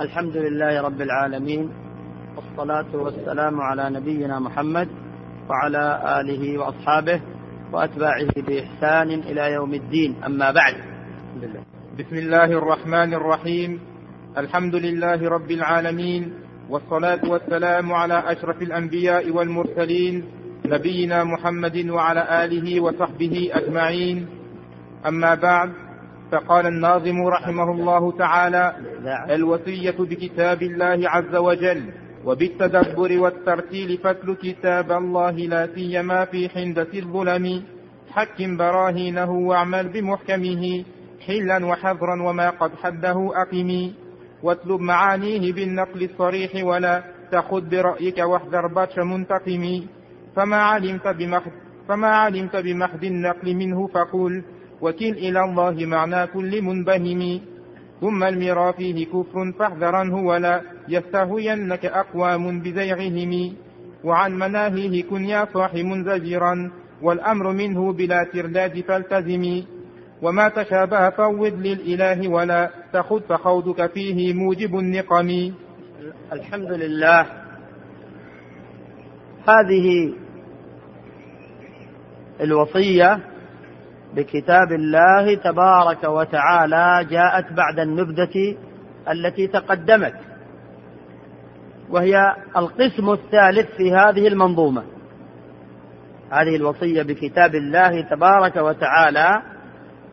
الحمد لله رب العالمين والصلاة والسلام على نبينا محمد وعلى آله وأصحابه وأتباعه بإحسان إلى يوم الدين. أما بعد بسم الله الرحمن الرحيم. الحمد لله رب العالمين والصلاة والسلام على أشرف الأنبياء والمرسلين نبينا محمد وعلى آله وصحبه أجمعين. أما بعد فقال الناظم رحمه الله تعالى الوصية بكتاب الله عز وجل وبالتدبر والترتيل فاتل كتاب الله لا سيما في حندة الظلم. حكم براهينه واعمل بمحكمه حلا وحذرا وما قد حده أقمي واطلب معانيه بالنقل الصريح ولا تخذ برأيك واحذر بطش منتقم. فما علمت بمحض فما علمت بمحض النقل منه فقل وكل إلى الله معنى كل منبهم. ثم المرى فيه كفر فاحذرنه ولا يستهوينك أقوام بزيغهم وعن مناهيه كن يا صاح منزجرا والأمر منه بلا ترداد فالتزم. وما تشابه فوض للإله ولا تخذ فخوضك فيه موجب النقم. الحمد لله. هذه الوصية بكتاب الله تبارك وتعالى جاءت بعد النبذة التي تقدمت وهي القسم الثالث في هذه المنظومة. هذه الوصية بكتاب الله تبارك وتعالى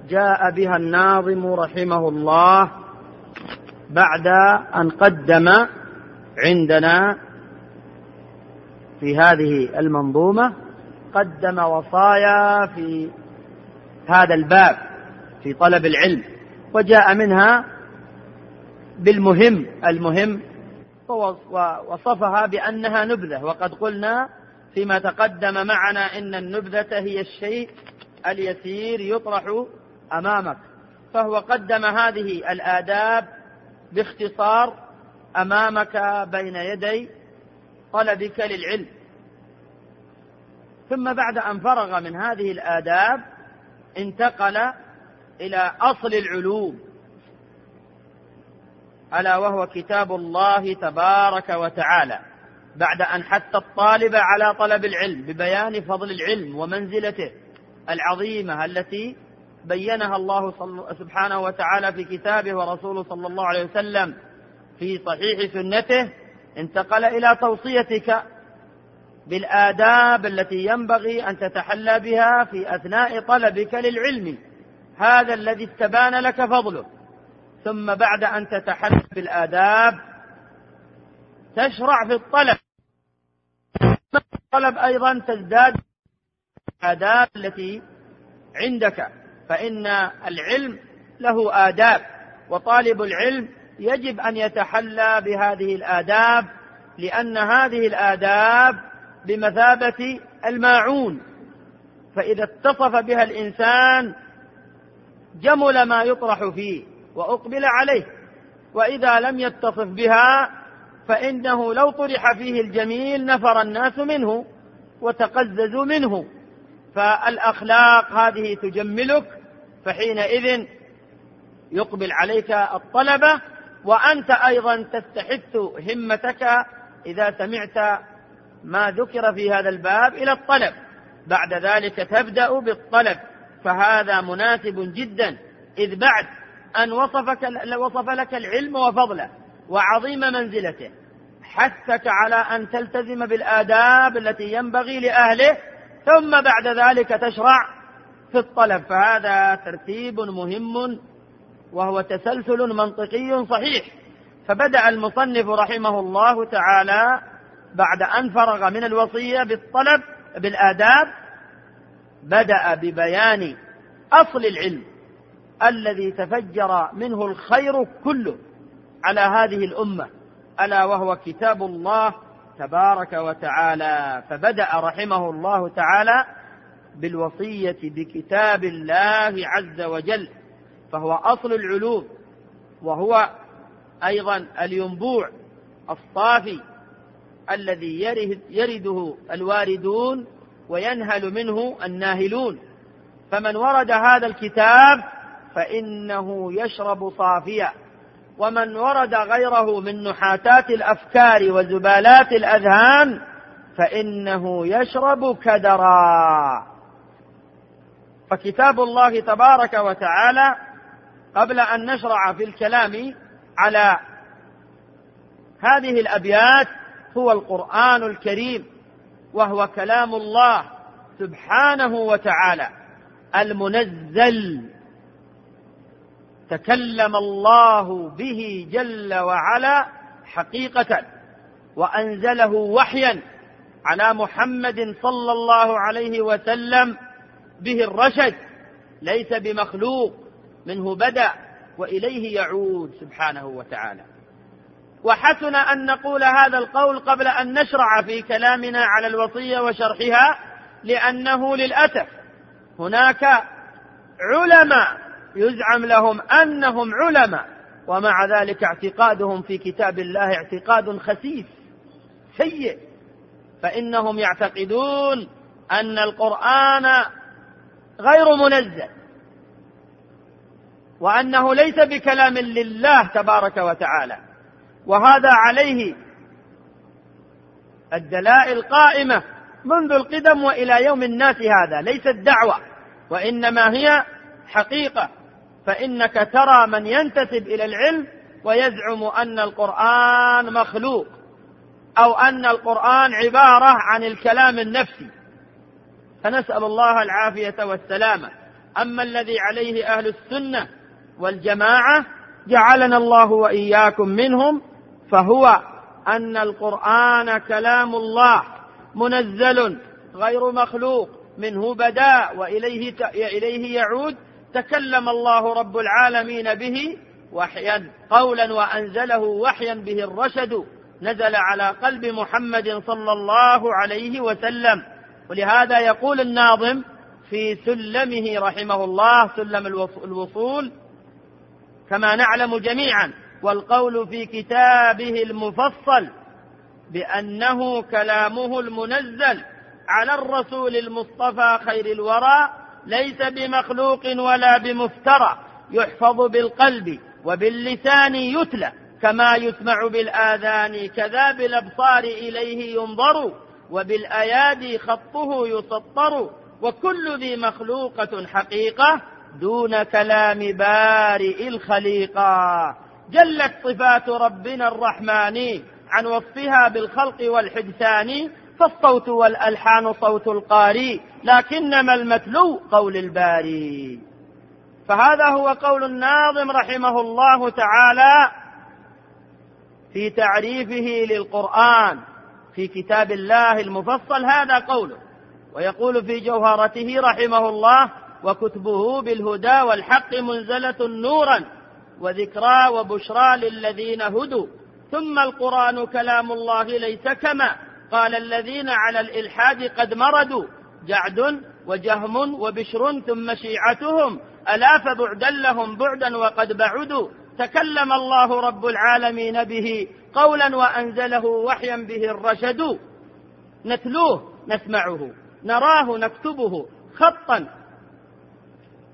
جاء بها الناظم رحمه الله بعد أن قدم عندنا في هذه المنظومة قدم وصايا في هذا الباب في طلب العلم وجاء منها بالمهم المهم ووصفها بأنها نبذة وقد قلنا فيما تقدم معنا إن النبذة هي الشيء اليسير يطرح أمامك. فهو قدم هذه الآداب باختصار أمامك بين يدي طلبك للعلم. ثم بعد أن فرغ من هذه الآداب انتقل إلى أصل العلوم ألا وهو كتاب الله تبارك وتعالى بعد أن حث الطالب على طلب العلم ببيان فضل العلم ومنزلته العظيمة التي بينها الله سبحانه وتعالى في كتابه ورسوله صلى الله عليه وسلم في صحيح سنته انتقل إلى توصيتك بالآداب التي ينبغي أن تتحلى بها في أثناء طلبك للعلم. هذا الذي استبان لك فضله. ثم بعد أن تتحلى بالآداب تشرع في الطلب. الطلب أيضا تزداد الآداب التي عندك. فإن العلم له آداب وطالب العلم يجب أن يتحلى بهذه الآداب لأن هذه الآداب بمثابة الماعون. فإذا اتصف بها الإنسان جمل ما يطرح فيه وأقبل عليه. وإذا لم يتصف بها فإنه لو طرح فيه الجميل نفر الناس منه وتقززوا منه. فالأخلاق هذه تجملك فحينئذ يقبل عليك الطلبة وأنت أيضا تستحث همتك إذا سمعت ما ذكر في هذا الباب إلى الطلب. بعد ذلك تبدأ بالطلب. فهذا مناسب جدا. إذ بعد أن وصفك وصف لك العلم وفضله وعظيم منزلته حثك على أن تلتزم بالآداب التي ينبغي لأهله ثم بعد ذلك تشرع في الطلب. فهذا ترتيب مهم وهو تسلسل منطقي صحيح. فبدأ المصنف رحمه الله تعالى بعد أن فرغ من الوصية بالطلب بالآداب بدأ ببيان أصل العلم الذي تفجر منه الخير كله على هذه الأمة ألا وهو كتاب الله تبارك وتعالى. فبدأ رحمه الله تعالى بالوصية بكتاب الله عز وجل فهو أصل العلوم وهو أيضا الينبوع الصافي الذي يرده الواردون وينهل منه الناهلون. فمن ورد هذا الكتاب فإنه يشرب صافيا ومن ورد غيره من نحاتات الأفكار وزبالات الأذهان فإنه يشرب كدرا. فكتاب الله تبارك وتعالى قبل أن نشرع في الكلام على هذه الأبيات هو القرآن الكريم وهو كلام الله سبحانه وتعالى المنزل. تكلم الله به جل وعلا حقيقة وأنزله وحيا على محمد صلى الله عليه وسلم به الرشد ليس بمخلوق منه بدأ وإليه يعود سبحانه وتعالى. وحسن أن نقول هذا القول قبل أن نشرع في كلامنا على الوصية وشرحها لأنه للأسف هناك علماء يزعم لهم أنهم علماء ومع ذلك اعتقادهم في كتاب الله اعتقاد خسيس سيء. فإنهم يعتقدون أن القرآن غير منزل وأنه ليس بكلام لله تبارك وتعالى. وهذا عليه الدلائل قائمة منذ القدم وإلى يوم الناس هذا ليست دعوة وإنما هي حقيقة. فإنك ترى من ينتسب إلى العلم ويزعم أن القرآن مخلوق أو أن القرآن عبارة عن الكلام النفسي. فنسأل الله العافية والسلامة. أما الذي عليه أهل السنة والجماعة جعلنا الله وإياكم منهم فهو أن القرآن كلام الله منزل غير مخلوق منه بدا وإليه إليه يعود. تكلم الله رب العالمين به وحيا قولا وأنزله وحيا به الرشد. نزل على قلب محمد صلى الله عليه وسلم. ولهذا يقول الناظم في سلمه رحمه الله سلم الوصول كما نعلم جميعا والقول في كتابه المفصل بأنه كلامه المنزل على الرسول المصطفى خير الورى ليس بمخلوق ولا بمفترى يحفظ بالقلب وباللسان يتلى كما يسمع بالآذان كذا بالأبصار إليه ينظر وبالأيادي خطه يسطر وكل ذي مخلوقة حقيقة دون كلام بارئ الخليقة. جلت صفات ربنا الرحمن عن وصفها بالخلق والحدثان فالصوت والألحان صوت القاري لكنما المتلو قول الباري. فهذا هو قول الناظم رحمه الله تعالى في تعريفه للقرآن في كتاب الله المفصل هذا قوله. ويقول في جوهرته رحمه الله وكتبه بالهدى والحق منزلة نورا وذكرى وبشرى للذين هدوا. ثم القرآن كلام الله ليس كما. قال الذين على الإلحاد قد مردوا. جعد وجهم وبشر ثم شيعتهم. ألا فبعدا لهم بعدا وقد بعدوا. تكلم الله رب العالمين به قولا وأنزله وحيا به الرشد. نتلوه نسمعه. نراه نكتبه. خطا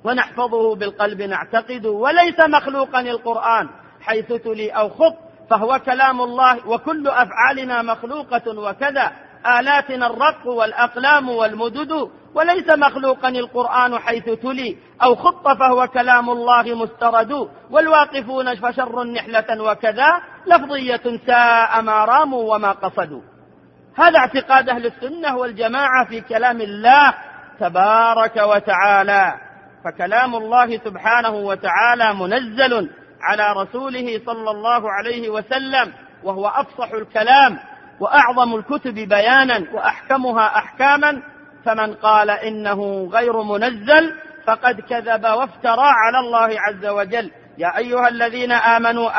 ونحفظه بالقلب نعتقد وليس مخلوقا القرآن حيث تلي أو خط فهو كلام الله وكل أفعالنا مخلوقة وكذا. آلاتنا الرق والأقلام والمدد وليس مخلوقا القرآن حيث تلي أو خط فهو كلام الله مسترد. والواقفون فشر نحلة وكذا لفظية ساء ما راموا وما قصدوا. هذا اعتقاد أهل السنة والجماعة في كلام الله تبارك وتعالى. فكلام الله سبحانه وتعالى منزل على رسوله صلى الله عليه وسلم وهو أفصح الكلام وأعظم الكتب بيانا وأحكمها أحكاما. فمن قال إنه غير منزل فقد كذب وافترى على الله عز وجل. يا أيها الذين آمنوا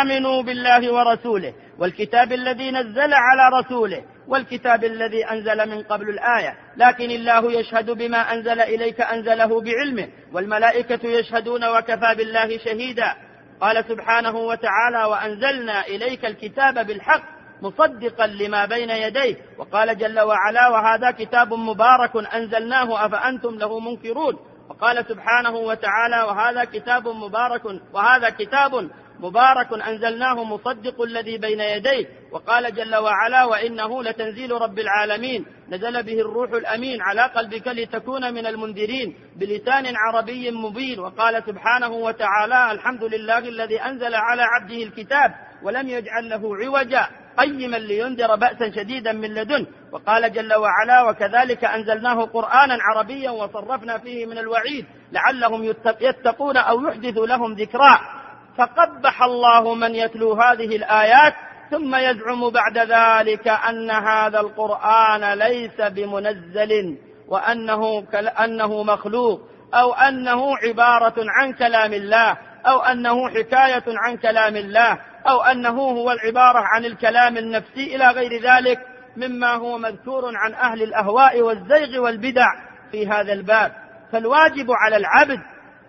آمنوا بالله ورسوله. والكتاب الذي نزل على رسوله والكتاب الذي أنزل من قبل الآية. لكن الله يشهد بما أنزل إليك أنزله بعلمه والملائكة يشهدون وكفى بالله شهيدا. قال سبحانه وتعالى وأنزلنا إليك الكتاب بالحق مصدقا لما بين يديه. وقال جل وعلا وهذا كتاب مبارك أنزلناه أفأنتم له منكرون؟ وقال سبحانه وتعالى وهذا كتاب مبارك وهذا كتاب مبارك أنزلناه مصدق الذي بين يديه وقال جل وعلا وإنه لتنزيل رب العالمين. نزل به الروح الأمين على قلبك لتكون من المنذرين بلسان عربي مبين. وقال سبحانه وتعالى الحمد لله الذي أنزل على عبده الكتاب ولم يجعل له عوجا قيما لينذر بأسا شديدا من لدنه. وقال جل وعلا وكذلك أنزلناه قرآنا عربيا وصرفنا فيه من الوعيد لعلهم يتقون أو يحدث لهم ذكرا فقبح الله من يتلو هذه الآيات ثم يزعم بعد ذلك أن هذا القرآن ليس بمنزل وأنه أنه مخلوق أو أنه عبارة عن كلام الله أو أنه حكاية عن كلام الله أو أنه هو العبارة عن الكلام النفسي إلى غير ذلك مما هو مذكور عن أهل الأهواء والزيغ والبدع في هذا الباب. فالواجب على العبد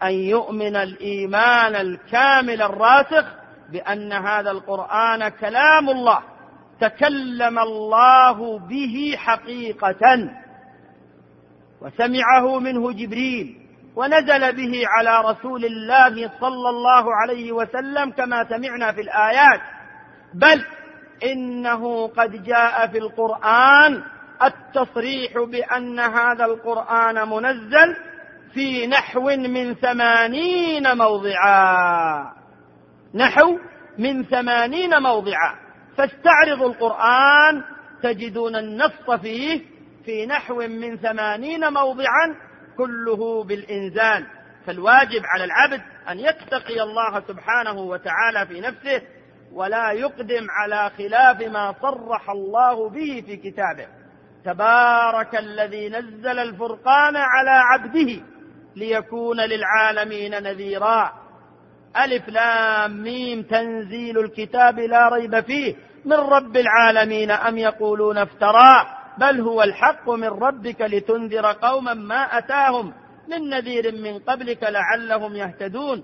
أن يؤمن الإيمان الكامل الراسخ بأن هذا القرآن كلام الله تكلم الله به حقيقة. وسمعه منه جبريل ونزل به على رسول الله صلى الله عليه وسلم كما سمعنا في الآيات. بل إنه قد جاء في القرآن التصريح بأن هذا القرآن منزل في نحو من ثمانين موضعا. نحو من ثمانين موضعا. فاستعرضوا القرآن تجدون النص فيه في نحو من ثمانين موضعا كله بالإنزال. فالواجب على العبد أن يتقي الله سبحانه وتعالى في نفسه ولا يقدم على خلاف ما صرح الله به في كتابه. تبارك الذي نزل الفرقان على عبده. ليكون للعالمين نذيرا. ألف لام ميم تنزيل الكتاب لا ريب فيه. من رب العالمين أم يقولون افتراه بل هو الحق من ربك لتنذر قوما ما أتاهم. من نذير من قبلك لعلهم يهتدون.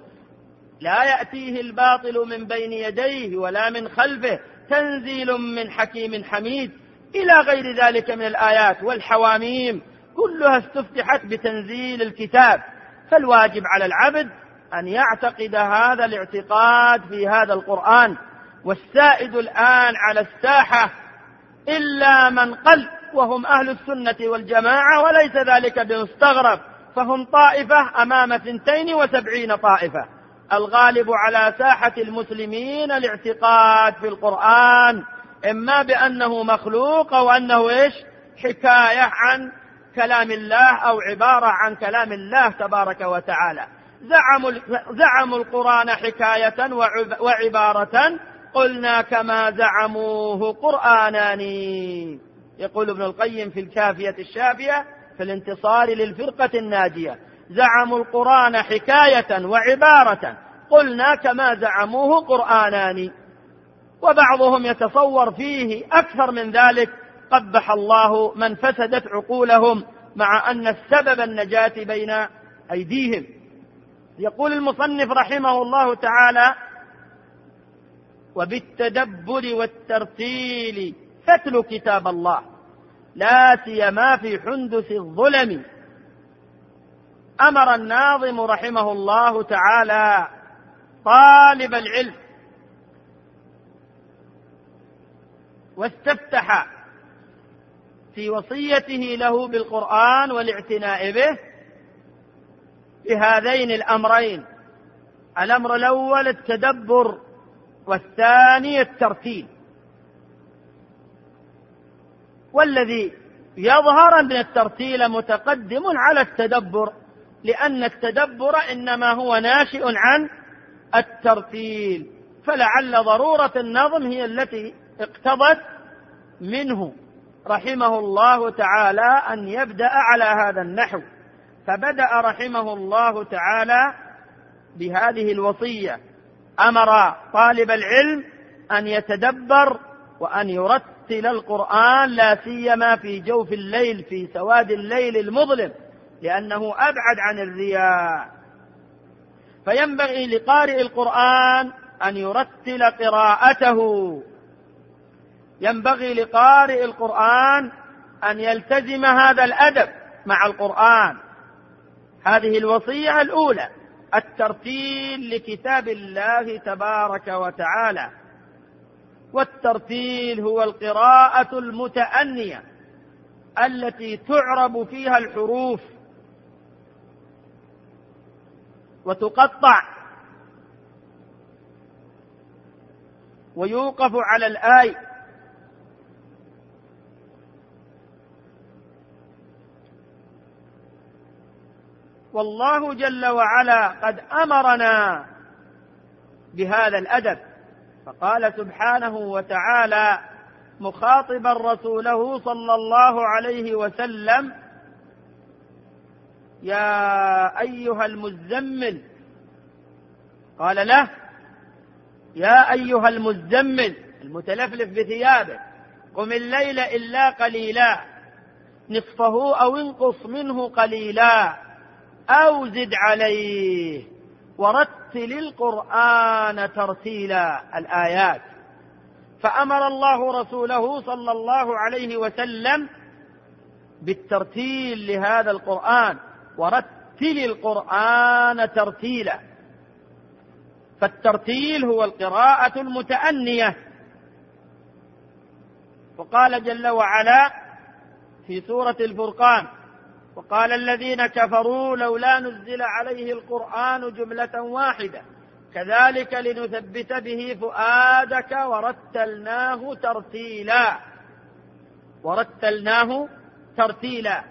لا يأتيه الباطل من بين يديه ولا من خلفه. تنزيل من حكيم حميد. إلى غير ذلك من الآيات والحواميم. كلها استفتحت بتنزيل الكتاب فالواجب على العبد أن يعتقد هذا الاعتقاد في هذا القرآن. والسائد الآن على الساحة إلا من قل وهم أهل السنة والجماعة وليس ذلك بمستغرب فهم طائفة أمام ثنتين وسبعين طائفة. الغالب على ساحة المسلمين الاعتقاد في القرآن إما بأنه مخلوق أو أنه إيش؟ حكاية عن كلام الله أو عبارة عن كلام الله تبارك وتعالى. زعموا, زعموا القرآن حكاية وعبارة. قلنا كما زعموه قرآنان يقول ابن القيم في الكافية الشافية في الانتصار للفرقة الناجية. زعموا القرآن حكاية وعبارة. قلنا كما زعموه قرآنان وبعضهم يتصور فيه أكثر من ذلك. قبح الله من فسدت عقولهم مع أن السبب النجاة بين أيديهم. يقول المصنف رحمه الله تعالى وبالتدبر والترتيل تتلو كتاب الله لا سيما في حندث الظلم. أمر الناظم رحمه الله تعالى طالب العلم واستفتح في وصيته له بالقرآن والاعتناء به بهذين الأمرين. الأمر الأول التدبر والثاني الترتيل والذي يظهر أن الترتيل متقدم على التدبر لأن التدبر إنما هو ناشئ عن الترتيل فلعل ضرورة النظم هي التي اقتضت منه. رحمه الله تعالى أن يبدأ على هذا النحو. فبدأ رحمه الله تعالى بهذه الوصية. أمر طالب العلم أن يتدبر وأن يرتل القرآن لا سيما في جوف الليل في سواد الليل المظلم لأنه أبعد عن الرياء. فينبغي لقارئ القرآن أن يرتل قراءته. ينبغي لقارئ القرآن أن يلتزم هذا الأدب مع القرآن. هذه الوصية الأولى الترتيل لكتاب الله تبارك وتعالى. والترتيل هو القراءة المتأنية التي تعرب فيها الحروف وتقطع ويوقف على الآي. والله جل وعلا قد أمرنا بهذا الأدب. فقال سبحانه وتعالى مخاطبا رسوله صلى الله عليه وسلم يا أيها المزمل. قال له يا أيها المزمل المتلفلف بثيابه قم الليل إلا قليلا نصفه أو انقص منه قليلا. أو زد عليه ورتل القرآن ترتيلا الآيات. فأمر الله رسوله صلى الله عليه وسلم بالترتيل لهذا القرآن ورتل القرآن ترتيلا. فالترتيل هو القراءة المتأنية. وقال جل وعلا في سورة الفرقان وقال الذين كفروا لولا نزل عليه القرآن جملة واحدة كذلك لنثبت به فؤادك ورتلناه ترتيلا. ورتلناه ترتيلا.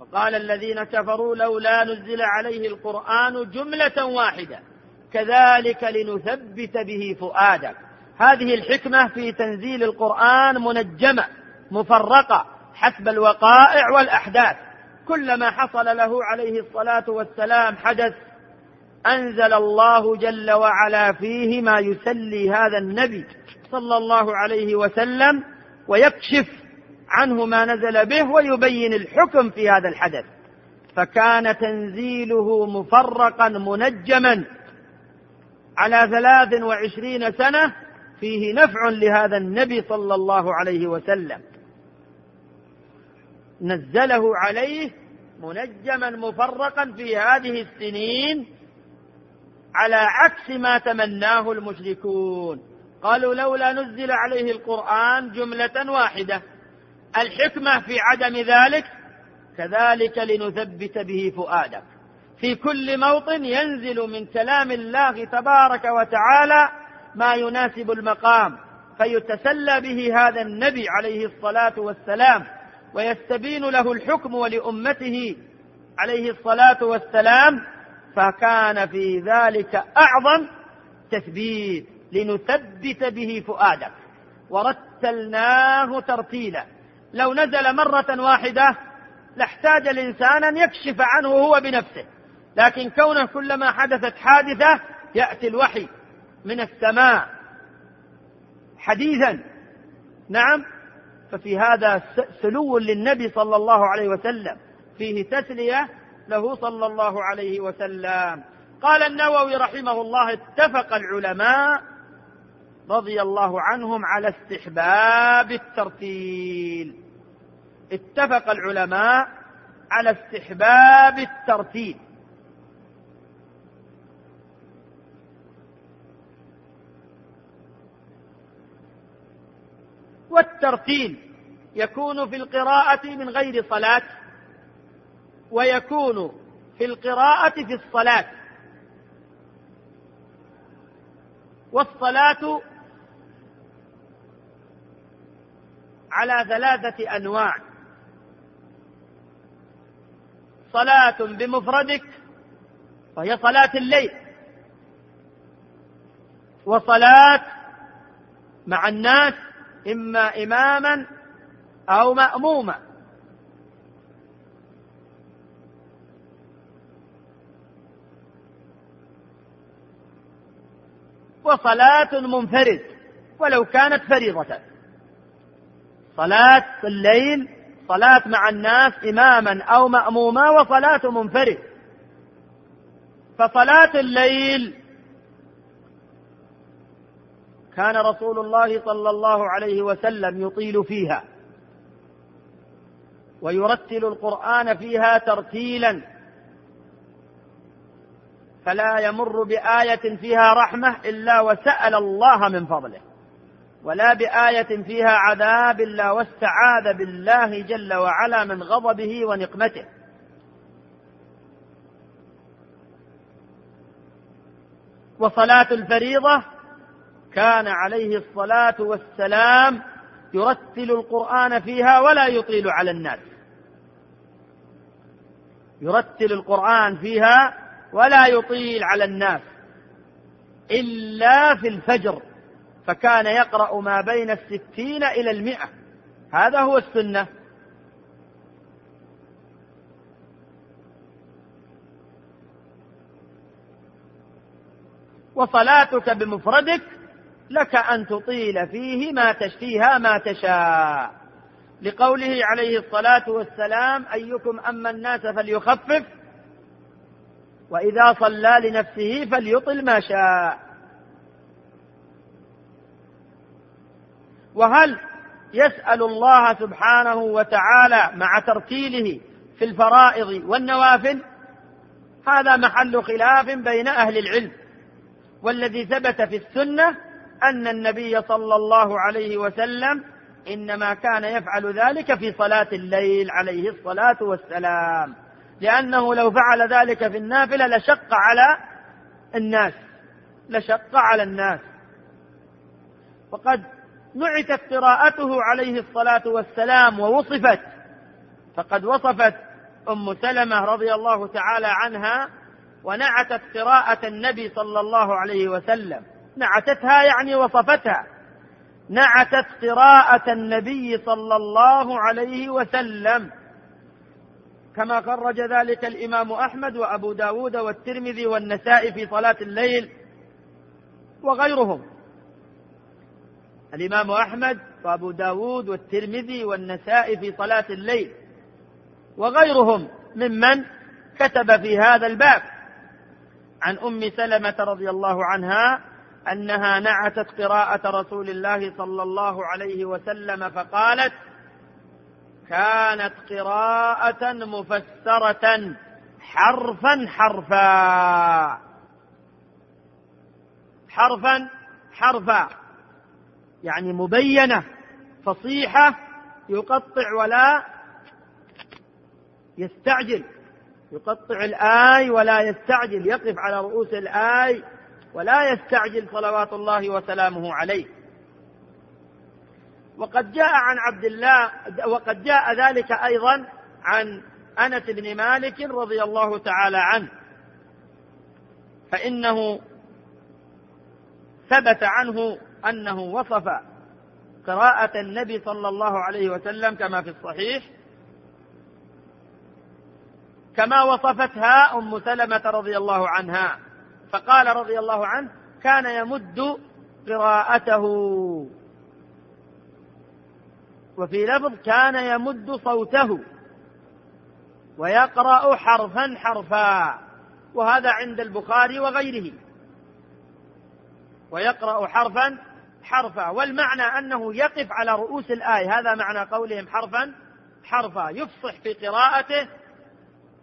وقال الذين كفروا لولا نزل عليه القرآن جملة واحدة كذلك لنثبت به فؤادك. هذه الحكمة في تنزيل القرآن منجمة مفرقة. حسب الوقائع والأحداث. كلما حصل له عليه الصلاة والسلام حدث أنزل الله جل وعلا فيه ما يسلي هذا النبي صلى الله عليه وسلم ويكشف عنه ما نزل به ويبين الحكم في هذا الحدث. فكان تنزيله مفرقا منجما على ثلاث وعشرين سنة فيه نفع لهذا النبي صلى الله عليه وسلم. نزله عليه منجما مفرقا في هذه السنين على عكس ما تمناه المشركون. قالوا لولا نزل عليه القرآن جملة واحدة. الحكمة في عدم ذلك كذلك لنثبت به فؤادك. في كل موطن ينزل من كلام الله تبارك وتعالى ما يناسب المقام فيتسلى به هذا النبي عليه الصلاة والسلام. ويستبين له الحكم ولأمته عليه الصلاة والسلام فكان في ذلك أعظم تثبيت لنثبت به فؤادك. ورتلناه ترتيلا. لو نزل مرة واحدة لاحتاج الإنسان أن يكشف عنه هو بنفسه. لكن كونه كلما حدثت حادثة يأتي الوحي من السماء. حديثا. نعم. ففي هذا سلو للنبي صلى الله عليه وسلم. فيه تسلية له صلى الله عليه وسلم. قال النووي رحمه الله اتفق العلماء رضي الله عنهم على استحباب الترتيل. اتفق العلماء على استحباب الترتيل. والترتيل يكون في القراءة من غير صلاة ويكون في القراءة في الصلاة. والصلاة على ثلاثة أنواع. صلاة بمفردك وهي صلاة الليل. وصلاة مع الناس إما إماما أو مأموما. وصلاة منفرد ولو كانت فريضة. صلاة الليل صلاة مع الناس إماما أو مأموما وصلاة منفرد. فصلاة الليل كان رسول الله صلى الله عليه وسلم يطيل فيها ويرتل القرآن فيها ترتيلا فلا يمر بآية فيها رحمة إلا وسأل الله من فضله ولا بآية فيها عذاب إلا واستعاذ بالله جل وعلا من غضبه ونقمته. وصلاة الفريضة كان عليه الصلاة والسلام يرتل القرآن فيها ولا يطيل على الناس. يرتل القرآن فيها ولا يطيل على الناس. إلا في الفجر فكان يقرأ ما بين الستين إلى المئة. هذا هو السنة. وصلاتك بمفردك لك أن تطيل فيه ما تشفيها ما تشاء. لقوله عليه الصلاة والسلام أيكم أما الناس فليخفف وإذا صلى لنفسه فليطل ما شاء. وهل يسأل الله سبحانه وتعالى مع ترتيله في الفرائض والنوافل؟ هذا محل خلاف بين أهل العلم والذي ثبت في السنة أن النبي صلى الله عليه وسلم إنما كان يفعل ذلك في صلاة الليل عليه الصلاة والسلام. لأنه لو فعل ذلك في النافلة لشق على الناس لشق على الناس. وقد نعتت قراءته عليه الصلاة والسلام ووصفت فقد وصفت أم سلمة رضي الله تعالى عنها ونعتت قراءة النبي صلى الله عليه وسلم. نعتتها يعني وصفتها. نعتت قراءة النبي صلى الله عليه وسلم. كما خرج ذلك الإمام أحمد وأبو داود والترمذي والنسائي في صلاة الليل وغيرهم. الإمام أحمد وأبو داود والترمذي والنسائي في صلاة الليل وغيرهم ممن كتب في هذا الباب. عن أم سلمة رضي الله عنها أنها نعتت قراءة رسول الله صلى الله عليه وسلم فقالت كانت قراءة مفسرة حرفا حرفا. حرفا حرفا. يعني مبينة فصيحة يقطع ولا يستعجل. يقطع الآي ولا يستعجل يقف على رؤوس الآي ولا يستعجل صلوات الله وسلامه عليه. وقد جاء عن عبد الله وقد جاء ذلك أيضا عن أنس بن مالك رضي الله تعالى عنه. فإنه ثبت عنه أنه وصف قراءة النبي صلى الله عليه وسلم كما في الصحيح كما وصفتها أم سلمة رضي الله عنها. فقال رضي الله عنه كان يمد قراءته. وفي لفظ كان يمد صوته ويقرأ حرفا حرفا وهذا عند البخاري وغيره. ويقرأ حرفا حرفا والمعنى أنه يقف على رؤوس الآية هذا معنى قولهم حرفا حرفا يفصح في قراءته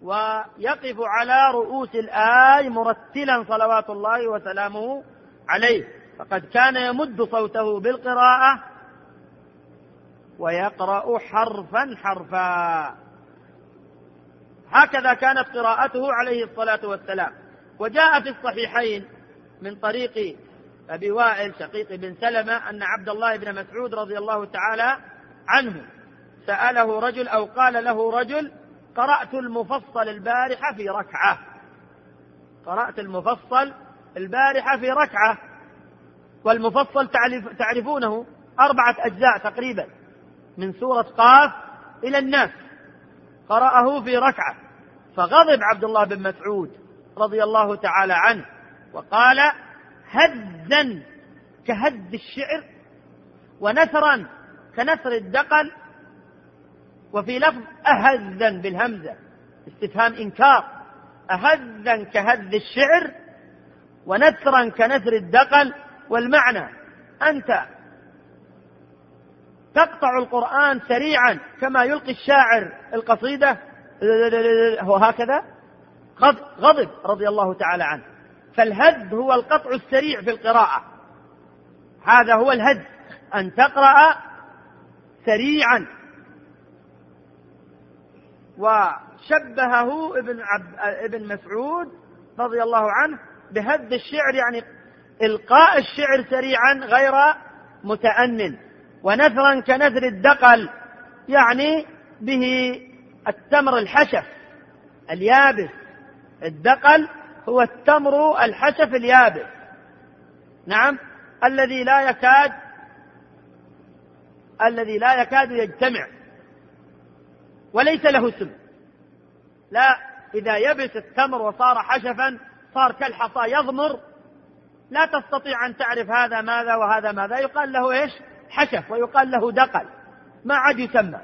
ويقف على رؤوس الآي مرتلا صلوات الله وسلامه عليه. فقد كان يمد صوته بالقراءة ويقرأ حرفا حرفا. هكذا كانت قراءته عليه الصلاة والسلام. وجاء في الصحيحين من طريق أبي وائل شقيق بن سلمة أن عبد الله بن مسعود رضي الله تعالى عنه سأله رجل أو قال له رجل قرأت المفصل البارحة في ركعة. قرأت المفصل البارحة في ركعة. والمفصل تعرفونه أربعة أجزاء تقريبا من سورة قاف إلى الناس. قرأه في ركعة. فغضب عبد الله بن مسعود رضي الله تعالى عنه وقال هزا كهز الشعر ونثرا كنثر الدقل وفي لفظ أهزا بالهمزة استفهام إنكار. أهزا كهز الشعر ونثرا كنثر الدقل والمعنى. أنت تقطع القرآن سريعا كما يلقي الشاعر القصيدة هو هكذا؟ غضب رضي الله تعالى عنه. فالهد هو القطع السريع في القراءة. هذا هو الهد أن تقرأ سريعا. وشبهه ابن عبد ابن مسعود رضي الله عنه بهد الشعر يعني إلقاء الشعر سريعا غير متأن ونثرا كنثر الدقل يعني به التمر الحشف اليابس. الدقل هو التمر الحشف اليابس. نعم. الذي لا يكاد الذي لا يكاد يجتمع. وليس له سم لا إذا يبس التمر وصار حشفا صار كالحصى يضمر لا تستطيع أن تعرف هذا ماذا وهذا ماذا. يقال له إيش؟ حشف ويقال له دقل. ما عاد يسمى.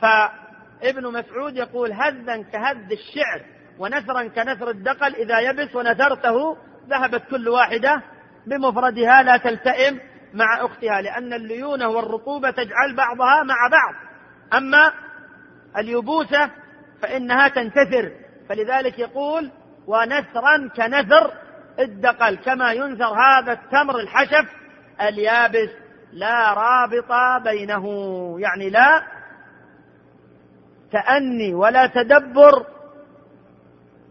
فابن مسعود يقول هذا كهذ الشعر ونثرا كنثر الدقل إذا يبس ونثرته ذهبت كل واحدة بمفردها لا تلتئم مع أختها لأن الليونة والرطوبة تجعل بعضها مع بعض. أما اليبوسة فإنها تنتثر. فلذلك يقول ونثرا كنثر الدقل كما ينثر هذا التمر الحشف اليابس. لا رابط بينه يعني لا تأني ولا تدبر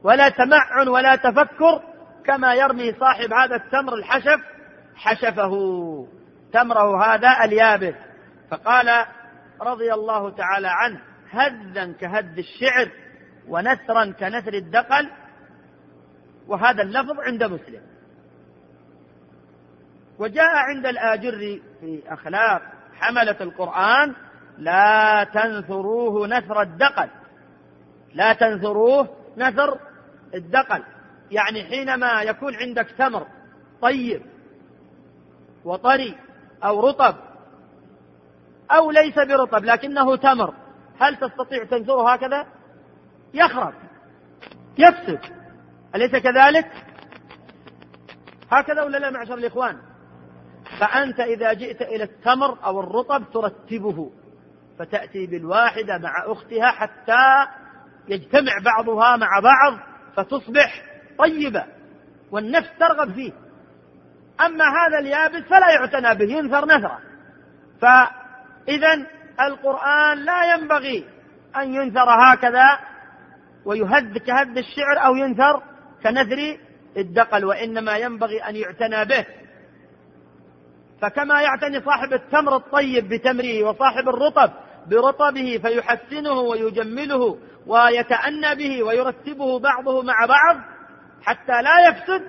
ولا تمعن ولا تفكر كما يرمي صاحب هذا التمر الحشف حشفه تمره هذا اليابس. فقال رضي الله تعالى عنه هذا كهد الشعر ونثرا كنثر الدقل وهذا اللفظ عند مسلم. وجاء عند الآجر في أخلاق حملة القرآن لا تنثروه نثر الدقل لا تنثروه نثر الدقل. يعني حينما يكون عندك تمر طيب وطري أو رطب أو ليس برطب لكنه تمر هل تستطيع تنثره هكذا؟ يخرب يفسد أليس كذلك؟ هكذا ولا لا معشر الإخوان؟ فأنت إذا جئت إلى التمر أو الرطب ترتبه فتأتي بالواحدة مع أختها حتى يجتمع بعضها مع بعض فتصبح طيبة والنفس ترغب فيه أما هذا اليابس فلا يعتنى به ينثر نثرة فإذا القرآن لا ينبغي أن ينثر هكذا ويهد كهد الشعر أو ينثر كنثر الدقل وإنما ينبغي أن يعتنى به. فكما يعتني صاحب التمر الطيب بتمره وصاحب الرطب برطبه فيحسنه ويجمله ويتأنى به ويرتبه بعضه مع بعض حتى لا يفسد.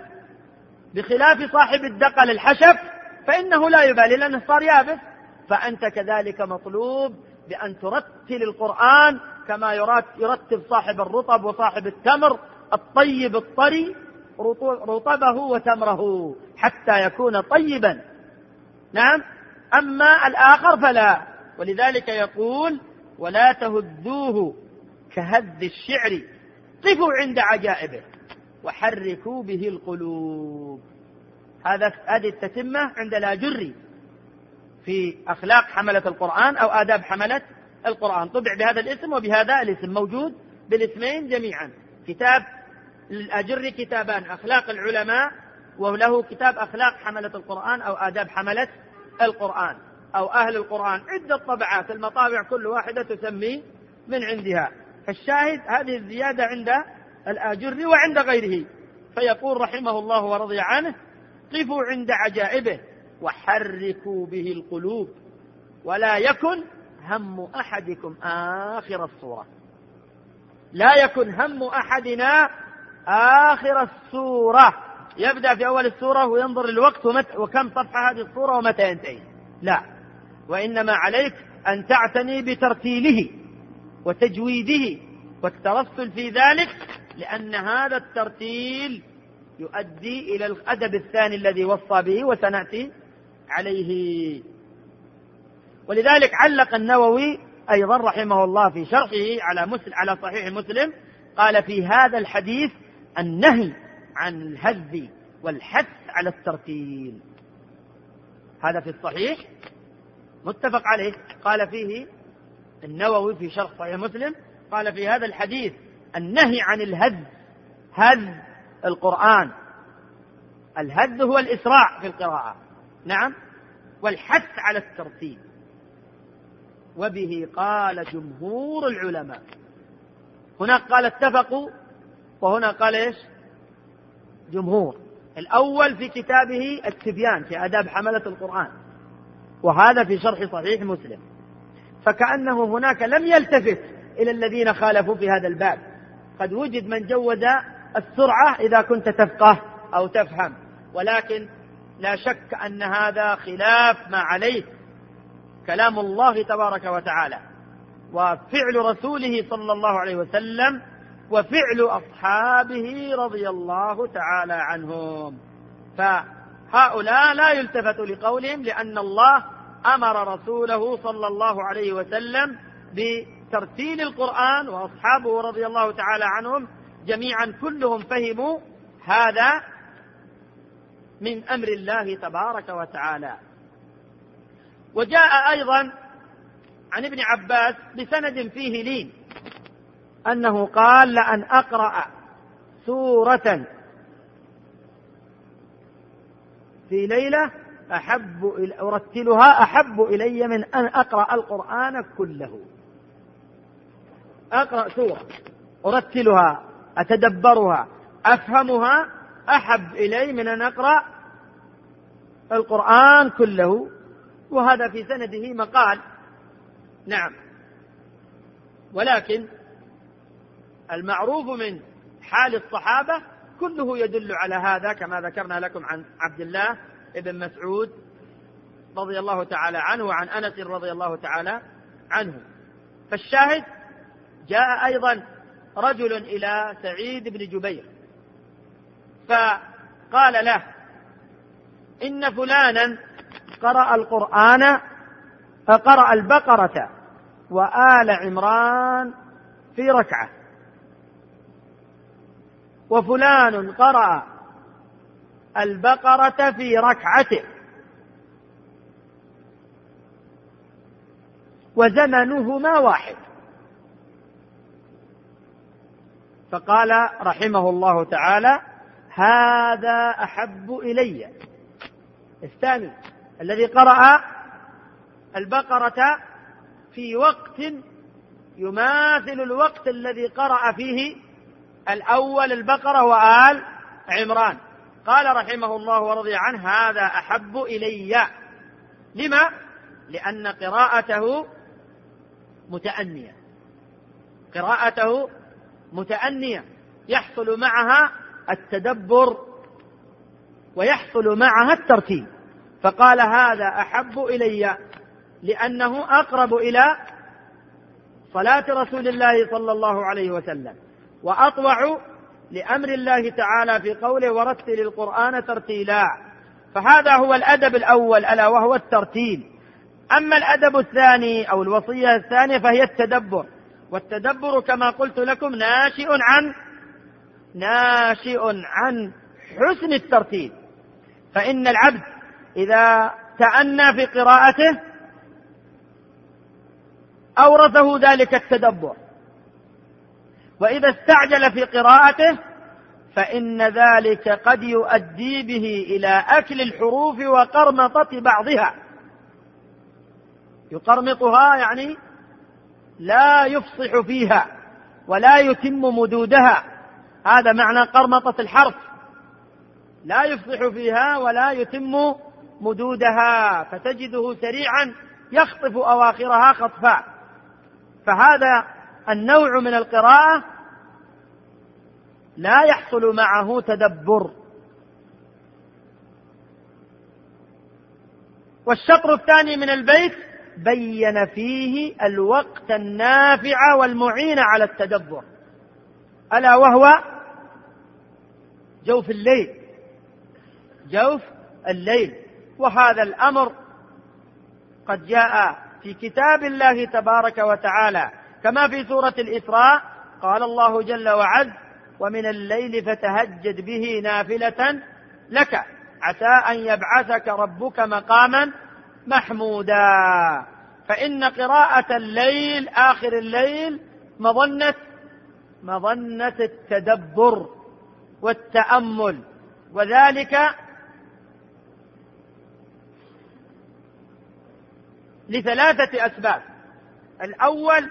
بخلاف صاحب الدقل الحشف فإنه لا يبالي لأنه صار يابس. فأنت كذلك مطلوب بأن ترتل القرآن كما يرتب صاحب الرطب وصاحب التمر الطيب الطري رطبه وتمره حتى يكون طيبا. نعم؟ أما الآخر فلا. ولذلك يقول ولا تهدوه كهد الشعر. قفوا عند عجائبه وحركوا به القلوب. هذا هذه التتمة عند الآجري في أخلاق حملة القرآن أو آداب حملة القرآن. طبع بهذا الاسم وبهذا الاسم. موجود بالاسمين جميعا. كتاب للأجر كتابان أخلاق العلماء وله كتاب أخلاق حملة القرآن أو آداب حملة القرآن أو أهل القرآن. عدة طبعات المطابع كل واحدة تسمي من عندها. فالشاهد هذه الزيادة عند الآجر وعند غيره. فيقول رحمه الله ورضي عنه قفوا عند عجائبه وحركوا به القلوب ولا يكن هم أحدكم آخر الصورة. لا يكن هم أحدنا آخر السورة يبدأ في أول السورة وينظر للوقت وكم صفحة هذه السورة ومتى ينتهي. لا. وإنما عليك أن تعتني بترتيله وتجويده والترسل في ذلك لأن هذا الترتيل يؤدي إلى الأدب الثاني الذي وصى به وسنأتي عليه. ولذلك علق النووي أيضا رحمه الله في شرحه على مسلم على صحيح مسلم قال في هذا الحديث النهي عن الهذ والحث على الترتيل. هذا في الصحيح متفق عليه. قال فيه النووي في شرح صحيح مسلم قال في هذا الحديث النهي عن الهذ هذ القرآن. الهذ هو الإسراع في القراءة. نعم. والحث على الترتيب. وبه قال جمهور العلماء. هناك قال اتفقوا وهنا قال إيش؟ جمهور. الأول في كتابه التبيان في آداب حملة القرآن. وهذا في شرح صحيح مسلم. فكأنه هناك لم يلتفت إلى الذين خالفوا في هذا الباب. قد وجد من جود السرعة إذا كنت تفقه أو تفهم. ولكن لا شك أن هذا خلاف ما عليه كلام الله تبارك وتعالى وفعل رسوله صلى الله عليه وسلم وفعل أصحابه رضي الله تعالى عنهم. فهؤلاء لا يلتفت لقولهم لأن الله أمر رسوله صلى الله عليه وسلم بترتيل القرآن وأصحابه رضي الله تعالى عنهم جميعا كلهم فهموا هذا من أمر الله تبارك وتعالى. وجاء أيضا عن ابن عباس بسند فيه لين أنه قال لأن أقرأ سورة في ليلة أحب أرتلها أحب إلي من أن أقرأ القرآن كله. أقرأ سورة أرتلها أتدبرها أفهمها أحب إلي من أن أقرأ القرآن كله وهذا في سنده مقال. نعم. ولكن المعروف من حال الصحابة كله يدل على هذا كما ذكرنا لكم عن عبد الله بن مسعود رضي الله تعالى عنه وعن أنس رضي الله تعالى عنه. فالشاهد جاء أيضا رجل إلى سعيد بن جبير. فقال له إن فلانا قرأ القرآن فقرأ البقرة وآل عمران في ركعة. وفلان قرأ البقرة في ركعته. وزمنهما واحد. فقال رحمه الله تعالى هذا أحب إلي. الثاني الذي قرأ البقرة في وقت يماثل الوقت الذي قرأ فيه الأول البقرة وآل عمران. قال رحمه الله ورضي عنه هذا أحب إلي. لما؟ لأن قراءته متأنية. قراءته متأنية. يحصل معها التدبر ويحصل معها الترتيب. فقال هذا أحب إلي لأنه أقرب إلى صلاة رسول الله صلى الله عليه وسلم وأطوع لأمر الله تعالى في قوله ورتل القرآن ترتيلا. فهذا هو الأدب الأول ألا وهو الترتيل. أما الأدب الثاني أو الوصية الثانية فهي التدبر. والتدبر كما قلت لكم ناشئ عن ناشئ عن حسن الترتيب. فإن العبد إذا تأنى في قراءته أورثه ذلك التدبر. وإذا استعجل في قراءته فإن ذلك قد يؤدي به إلى أكل الحروف وقرمطة بعضها. يقرمطها يعني لا يفصح فيها ولا يتم مدودها. هذا معنى قرمطة الحرف. لا يفصح فيها ولا يتم مدودها فتجده سريعا يخطف أواخرها خطفا. فهذا النوع من القراءة لا يحصل معه تدبر. والشطر الثاني من البيت بين فيه الوقت النافع والمعين على التدبر ألا وهو جوف الليل. جوف الليل. وهذا الأمر قد جاء في كتاب الله تبارك وتعالى. كما في سورة الإسراء قال الله جل وعز ومن الليل فتهجد به نافلة لك. عسى أن يبعثك ربك مقاما محمودا. فإن قراءة الليل آخر الليل مظنة مظنة التدبر. والتأمل وذلك لثلاثة أسباب. الأول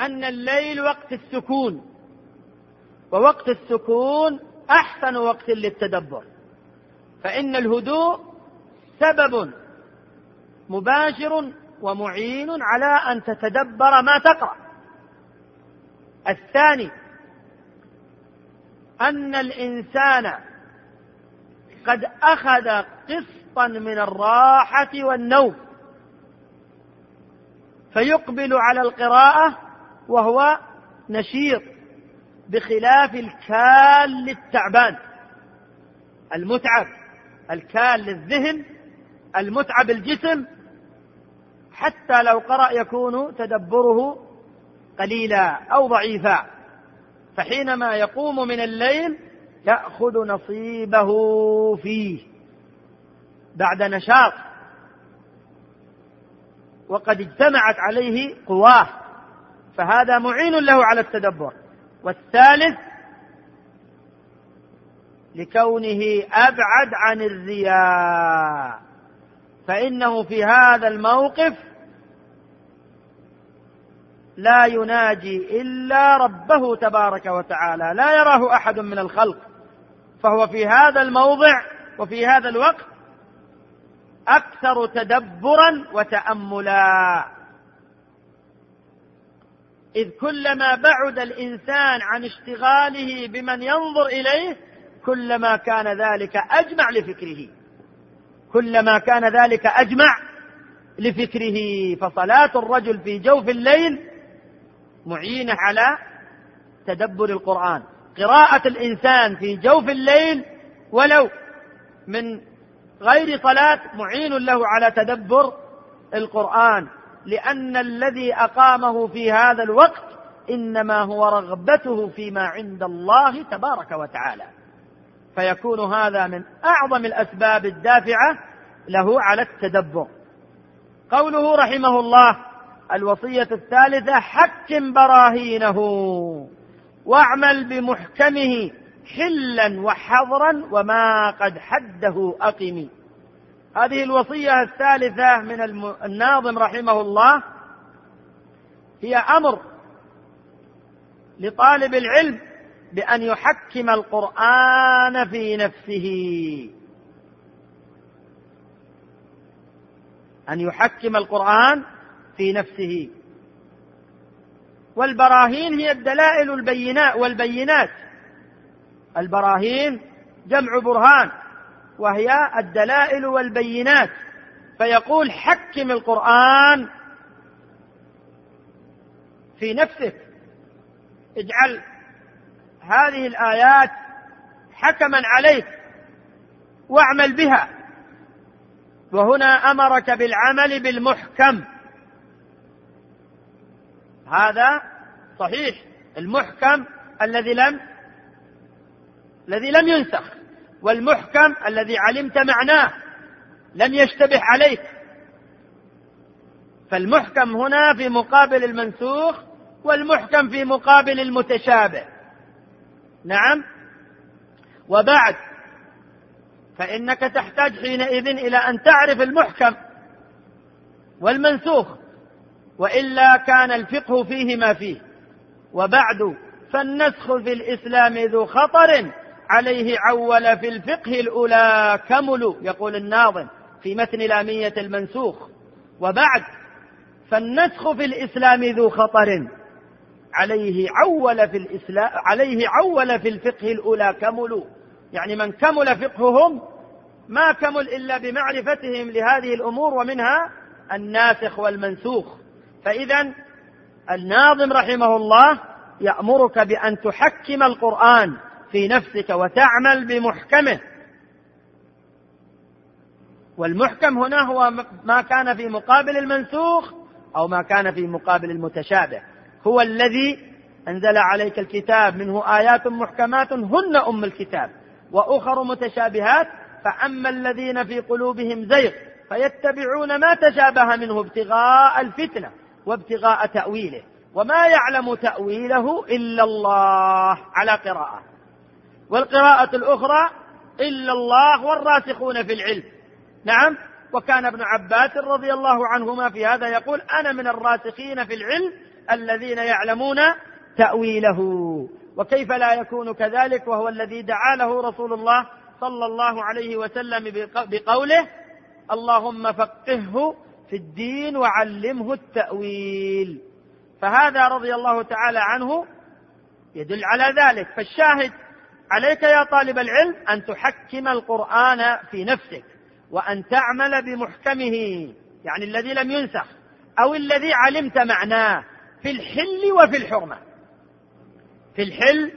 أن الليل وقت السكون ووقت السكون أحسن وقت للتدبر فإن الهدوء سبب مباشر ومعين على أن تتدبر ما تقرأ. الثاني أن الإنسان قد أخذ قسطا من الراحة والنوم فيقبل على القراءة وهو نشيط بخلاف الكال للتعبان المتعب الكال للذهن المتعب الجسم حتى لو قرأ يكون تدبره قليلا أو ضعيفا. فحينما يقوم من الليل يأخذ نصيبه فيه بعد نشاط. وقد اجتمعت عليه قواه فهذا معين له على التدبر. والثالث لكونه أبعد عن الرياء. فإنه في هذا الموقف لا يناجي إلا ربه تبارك وتعالى. لا يراه أحد من الخلق. فهو في هذا الموضع وفي هذا الوقت أكثر تدبرا وتاملا. إذ كلما بعد الإنسان عن اشتغاله بمن ينظر إليه كلما كان ذلك أجمع لفكره. كلما كان ذلك أجمع لفكره. فصلاة الرجل في جوف الليل معينة على تدبر القرآن. قراءة الإنسان في جوف الليل ولو من غير صلاة معين له على تدبر القرآن. لأن الذي أقامه في هذا الوقت إنما هو رغبته فيما عند الله تبارك وتعالى. فيكون هذا من أعظم الأسباب الدافعة له على التدبر. قوله رحمه الله الوصية الثالثة حكم براهينه. واعمل بمحكمه حلا وحظرا وما قد حده أقم. هذه الوصية الثالثة من الناظم رحمه الله. هي أمر لطالب العلم بأن يحكم القرآن في نفسه. أن يحكم القرآن في نفسه. والبراهين هي الدلائل البينات والبينات. البراهين جمع برهان وهي الدلائل والبينات. فيقول حكم القرآن في نفسك. اجعل هذه الآيات حكما عليك. واعمل بها. وهنا أمرك بالعمل بالمحكم. هذا صحيح المحكم الذي لم الذي لم ينسخ والمحكم الذي علمت معناه لم يشتبه عليك. فالمحكم هنا في مقابل المنسوخ والمحكم في مقابل المتشابه. نعم؟ وبعد فإنك تحتاج حينئذ إلى أن تعرف المحكم والمنسوخ. وإلا كان الفقه فيه ما فيه. وبعد فالنسخ في الإسلام ذو خطر عليه عول في الفقه الأولى كمل يقول الناظم في متن لامية المنسوخ. وبعد فالنسخ في الإسلام ذو خطر عليه عول في الإسلام عليه عول في الفقه الأولى كمل. يعني من كمل فقههم ما كمل إلا بمعرفتهم لهذه الأمور ومنها الناسخ والمنسوخ. فإذا الناظم رحمه الله يأمرك بأن تحكم القرآن في نفسك وتعمل بمحكمه. والمحكم هنا هو ما كان في مقابل المنسوخ أو ما كان في مقابل المتشابه. هو الذي أنزل عليك الكتاب منه آيات محكمات هن أم الكتاب وأخر متشابهات. فأما الذين في قلوبهم زيغ فيتبعون ما تشابه منه ابتغاء الفتنة. وابتغاء تأويله. وما يعلم تأويله إلا الله على قراءة. والقراءة الأخرى إلا الله والراسخون في العلم. نعم؟ وكان ابن عباس رضي الله عنهما في هذا يقول أنا من الراسخين في العلم الذين يعلمون تأويله. وكيف لا يكون كذلك؟ وهو الذي دعا له رسول الله صلى الله عليه وسلم بقوله اللهم فقهه في الدين وعلمه التأويل. فهذا رضي الله تعالى عنه يدل على ذلك. فالشاهد عليك يا طالب العلم أن تحكم القرآن في نفسك وأن تعمل بمحكمه يعني الذي لم ينسخ أو الذي علمت معناه في الحل وفي الحرمة. في الحل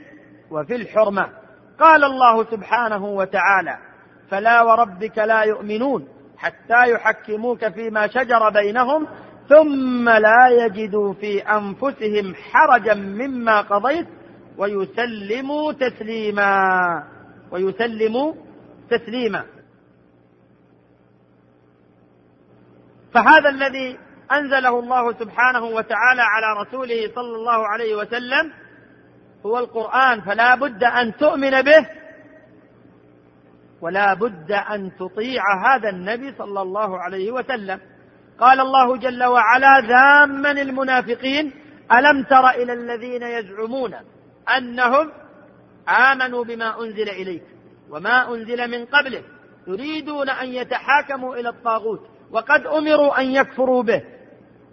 وفي الحرمة. قال الله سبحانه وتعالى فلا وربك لا يؤمنون حتى يحكموك فيما شجر بينهم ثم لا يجدوا في أنفسهم حرجا مما قضيت ويسلموا تسليما ويسلموا تسليما. فهذا الذي أنزله الله سبحانه وتعالى على رسوله صلى الله عليه وسلم هو القرآن فلا بد أن تؤمن به ولا بد أن تطيع هذا النبي صلى الله عليه وسلم. قال الله جل وعلا ذاما المنافقين ألم تر إلى الذين يزعمون أنهم آمنوا بما أنزل إليك وما أنزل من قبله يريدون أن يتحاكموا إلى الطاغوت وقد أمروا أن يكفروا به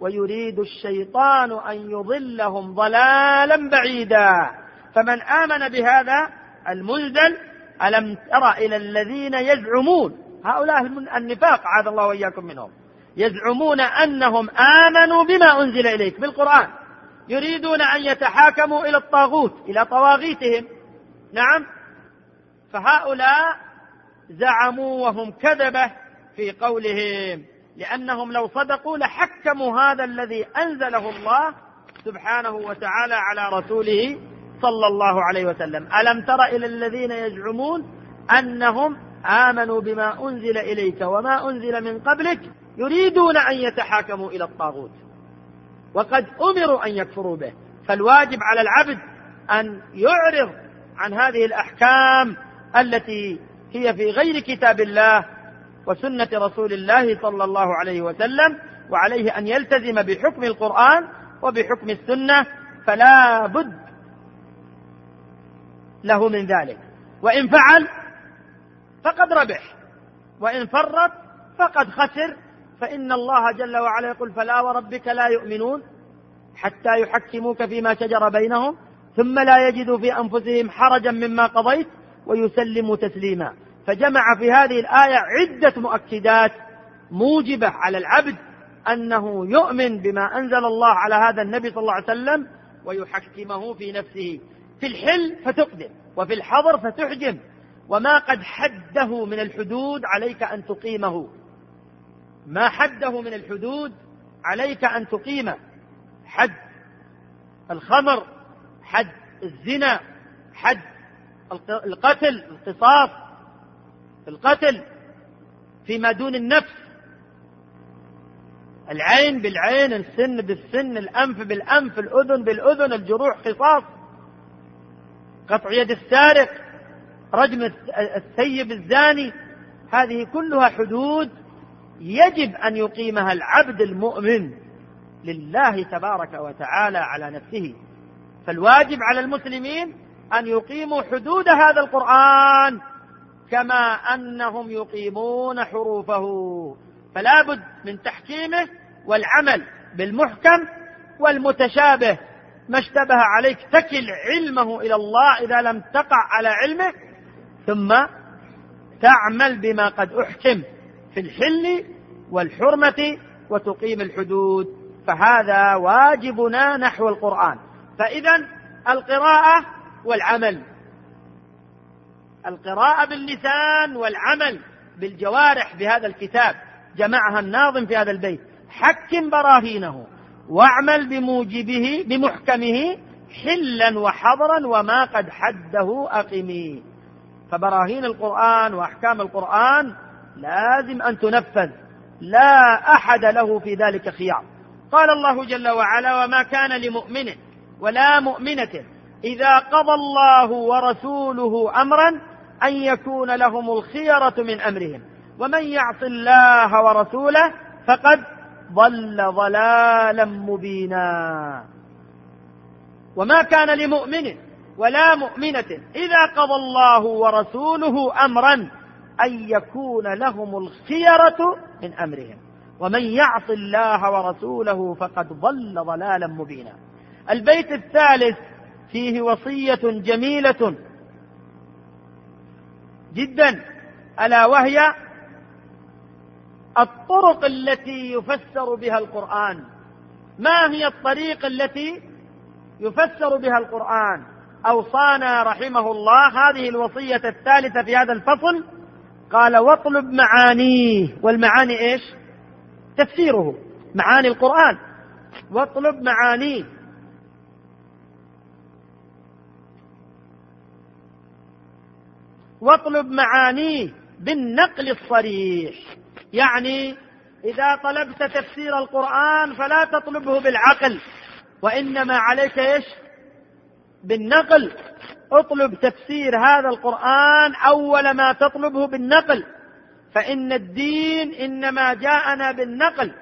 ويريد الشيطان أن يضلهم ضلالا بعيدا. فمن آمن بهذا المنزل ألم تر إلى الذين يزعمون؟ هؤلاء النفاق عاد الله وإياكم منهم. يزعمون أنهم آمنوا بما أنزل إليك بالقرآن. يريدون أن يتحاكموا إلى الطاغوت إلى طواغيتهم. نعم. فهؤلاء زعموا وهم كذبة في قولهم لأنهم لو صدقوا لحكموا هذا الذي أنزله الله سبحانه وتعالى على رسوله صلى الله عليه وسلم. ألم تر إلى الذين يزعمون أنهم آمنوا بما أنزل إليك وما أنزل من قبلك يريدون أن يتحاكموا إلى الطاغوت وقد أمروا أن يكفروا به. فالواجب على العبد أن يعرض عن هذه الأحكام التي هي في غير كتاب الله وسنة رسول الله صلى الله عليه وسلم وعليه أن يلتزم بحكم القرآن وبحكم السنة فلا بد له من ذلك. وإن فعل فقد ربح. وإن فرط فقد خسر. فإن الله جل وعلا يقول فلا وربك لا يؤمنون حتى يحكموك فيما شجر بينهم ثم لا يجدوا في أنفسهم حرجا مما قضيت ويسلموا تسليما. فجمع في هذه الآية عدة مؤكدات موجبة على العبد أنه يؤمن بما أنزل الله على هذا النبي صلى الله عليه وسلم ويحكمه في نفسه. في الحل فتقدم وفي الحظر فتحجم وما قد حده من الحدود عليك أن تقيمه. ما حده من الحدود عليك أن تقيم. حد الخمر حد الزنا حد القتل القصاص القتل فيما دون النفس. العين بالعين السن بالسن الأنف بالأنف الأذن بالأذن الجروح قصاص. قطع يد السارق رجم السيب الزاني هذه كلها حدود يجب أن يقيمها العبد المؤمن لله تبارك وتعالى على نفسه. فالواجب على المسلمين أن يقيموا حدود هذا القرآن كما أنهم يقيمون حروفه. فلا بد من تحكيمه والعمل بالمحكم والمتشابه. ما اشتبه عليك تكل علمه إلى الله إذا لم تقع على علمه ثم تعمل بما قد أحكم في الحل والحرمة وتقيم الحدود. فهذا واجبنا نحو القرآن. فإذا القراءة والعمل. القراءة باللسان والعمل بالجوارح بهذا الكتاب. جمعها الناظم في هذا البيت. حكم براهينه. واعمل بموجبه بمحكمه حلا وحضرا وما قد حده أقمي فبراهين القرآن وأحكام القرآن لازم أن تنفذ. لا أحد له في ذلك خيار. قال الله جل وعلا وما كان لمؤمن ولا مؤمنة إذا قضى الله ورسوله أمرا أن يكون لهم الخيرة من أمرهم. ومن يعص الله ورسوله فقد ضل ضلالا مبينا. وما كان لمؤمن ولا مؤمنة إذا قضى الله ورسوله أمرا أن يكون لهم الخيرة من أمرهم. ومن يعص الله ورسوله فقد ضل ضلالا مبينا. البيت الثالث فيه وصية جميلة جدا ألا وهي الطرق التي يفسر بها القرآن. ما هي الطريق التي يفسر بها القرآن؟ أوصانا رحمه الله هذه الوصية الثالثة في هذا الفصل. قال واطلب معانيه. والمعاني إيش؟ تفسيره. معاني القرآن. واطلب معانيه. واطلب معانيه بالنقل الصريح. يعني إذا طلبت تفسير القرآن فلا تطلبه بالعقل وإنما عليك إيش؟ بالنقل. اطلب تفسير هذا القرآن أول ما تطلبه بالنقل فإن الدين إنما جاءنا بالنقل.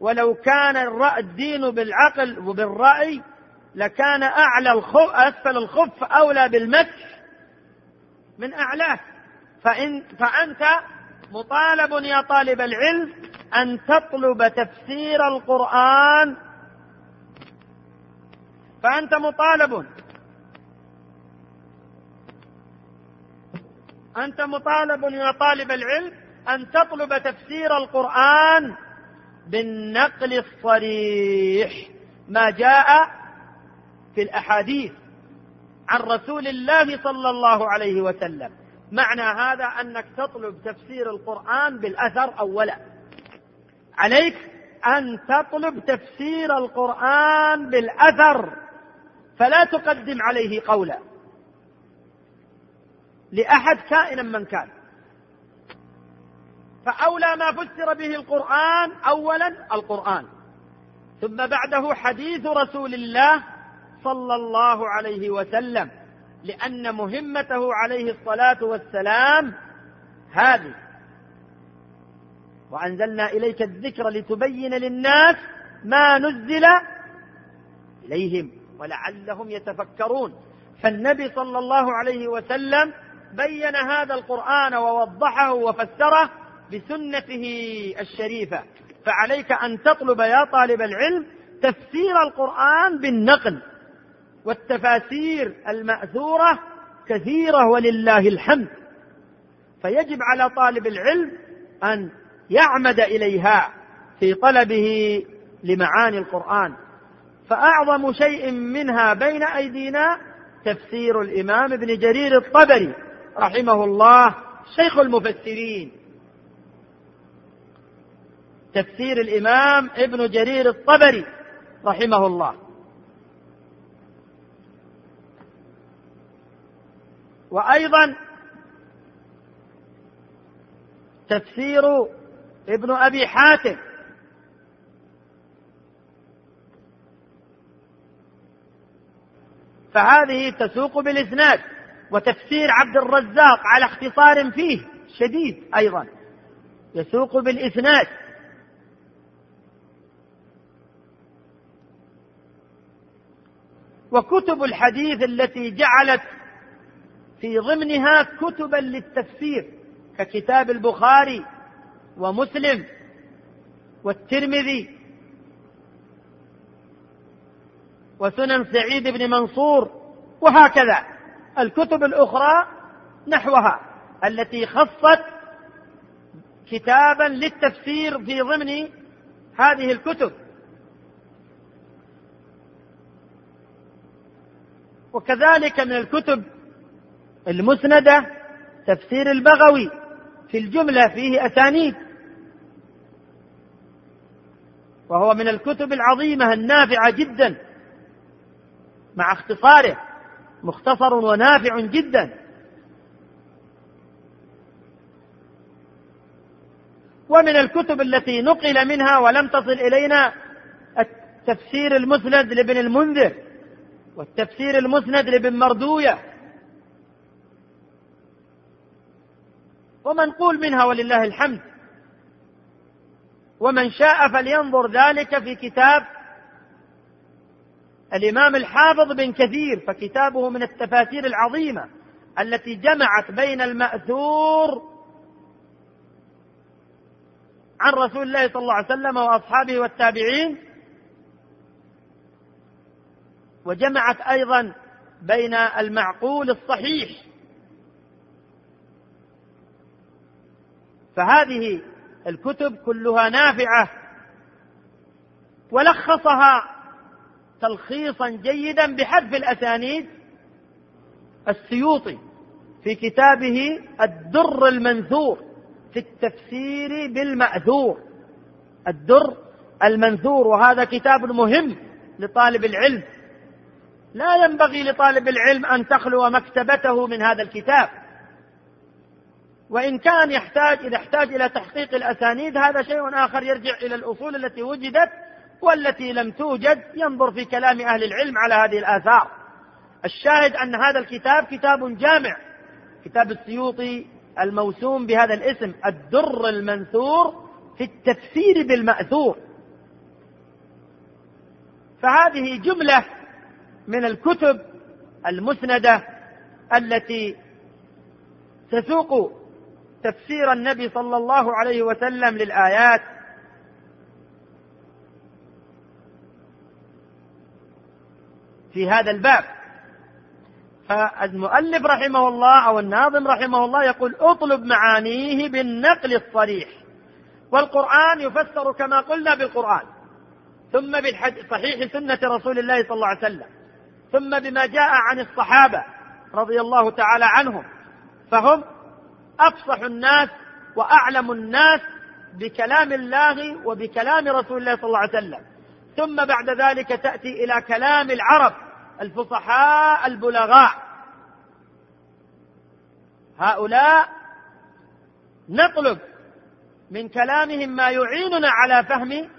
ولو كان الدين بالعقل وبالرأي لكان أعلى الخف أسفل الخف أولى بالمسح من أعلاه. فإن فأنت مطالب يا طالب العلم أن تطلب تفسير القرآن. فأنت مطالب. أنت مطالب يا طالب العلم أن تطلب تفسير القرآن بالنقل الصريح ما جاء في الأحاديث عن رسول الله صلى الله عليه وسلم. معنى هذا أنك تطلب تفسير القرآن بالأثر أولا. عليك أن تطلب تفسير القرآن بالأثر فلا تقدم عليه قولا. لأحد كائنا من كان. فأولى ما فسر به القرآن أولا القرآن. ثم بعده حديث رسول الله صلى الله عليه وسلم. لأن مهمته عليه الصلاة والسلام هذه. وأنزلنا إليك الذكر لتبين للناس ما نزل إليهم ولعلهم يتفكرون. فالنبي صلى الله عليه وسلم بين هذا القرآن ووضحه وفسره بسنته الشريفة. فعليك أن تطلب يا طالب العلم تفسير القرآن بالنقل. والتفاسير المأثورة كثيرة ولله الحمد. فيجب على طالب العلم أن يعمد إليها في طلبه لمعاني القرآن. فأعظم شيء منها بين أيدينا تفسير الإمام ابن جرير الطبري رحمه الله شيخ المفسرين. تفسير الإمام ابن جرير الطبري رحمه الله. وأيضا تفسير ابن أبي حاتم. فهذه تسوق بالإسناد وتفسير عبد الرزاق على اختصار فيه شديد أيضا يسوق بالإسناد. وكتب الحديث التي جعلت في ضمنها كتبا للتفسير ككتاب البخاري ومسلم والترمذي وسنن سعيد بن منصور وهكذا. الكتب الأخرى نحوها التي خصت كتابا للتفسير في ضمن هذه الكتب. وكذلك من الكتب المسندة تفسير البغوي في الجملة فيه أسانيد. وهو من الكتب العظيمة النافعة جدا مع اختصاره مختصر ونافع جدا. ومن الكتب التي نقل منها ولم تصل إلينا والتفسير المسند لابن المنذر والتفسير المسند لابن مردوية. ومنقول منها ولله الحمد. ومن شاء فلينظر ذلك في كتاب الإمام الحافظ بن كثير فكتابه من التفاسير العظيمة التي جمعت بين المأثور عن رسول الله صلى الله عليه وسلم وأصحابه والتابعين وجمعت أيضا بين المعقول الصحيح فهذه الكتب كلها نافعة. ولخصها تلخيصا جيدا بحذف الأسانيد السيوطي في كتابه الدر المنثور في التفسير بالمأثور. الدر المنثور وهذا كتاب مهم لطالب العلم. لا ينبغي لطالب العلم أن تخلو مكتبته من هذا الكتاب. وإن كان يحتاج إذا احتاج إلى تحقيق الأسانيد هذا شيء آخر يرجع إلى الأصول التي وجدت والتي لم توجد ينظر في كلام أهل العلم على هذه الآثار. الشاهد أن هذا الكتاب كتاب جامع. كتاب السيوطي الموسوم بهذا الاسم الدر المنثور في التفسير بالمأثور. فهذه جملة من الكتب المسندة التي تسوق تفسير النبي صلى الله عليه وسلم للآيات. في هذا الباب. فالمؤلف رحمه الله أو الناظم رحمه الله يقول اطلب معانيه بالنقل الصريح. والقرآن يفسر كما قلنا بالقرآن ثم بصحيح سنة رسول الله صلى الله عليه وسلم ثم بما جاء عن الصحابة رضي الله تعالى عنهم. فهم أفصح الناس وأعلم الناس بكلام الله وبكلام رسول الله صلى الله عليه وسلم. ثم بعد ذلك تأتي إلى كلام العرب الفصحاء البلغاء. هؤلاء نطلب من كلامهم ما يعيننا على فهم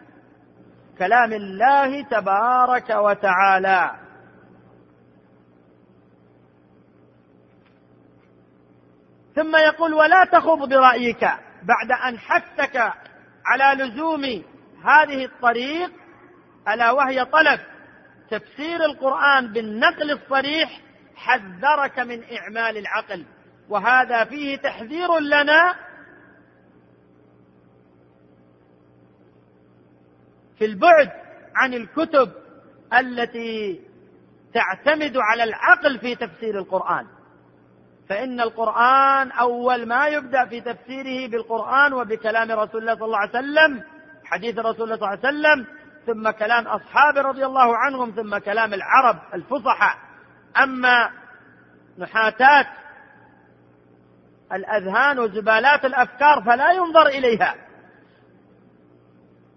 كلام الله تبارك وتعالى. ثم يقول ولا تخض برأيك بعد أن حثك على لزوم هذه الطريق ألا وهي طلب تفسير القرآن بالنقل الصريح حذرك من إعمال العقل. وهذا فيه تحذير لنا في البعد عن الكتب التي تعتمد على العقل في تفسير القرآن. فإن القرآن أول ما يبدأ في تفسيره بالقرآن وبكلام رسول الله صلى الله عليه وسلم حديث رسول الله صلى الله عليه وسلم ثم كلام أصحاب رضي الله عنهم ثم كلام العرب الفصحى. أما نحاتات الأذهان وزبالات الأفكار فلا ينظر إليها.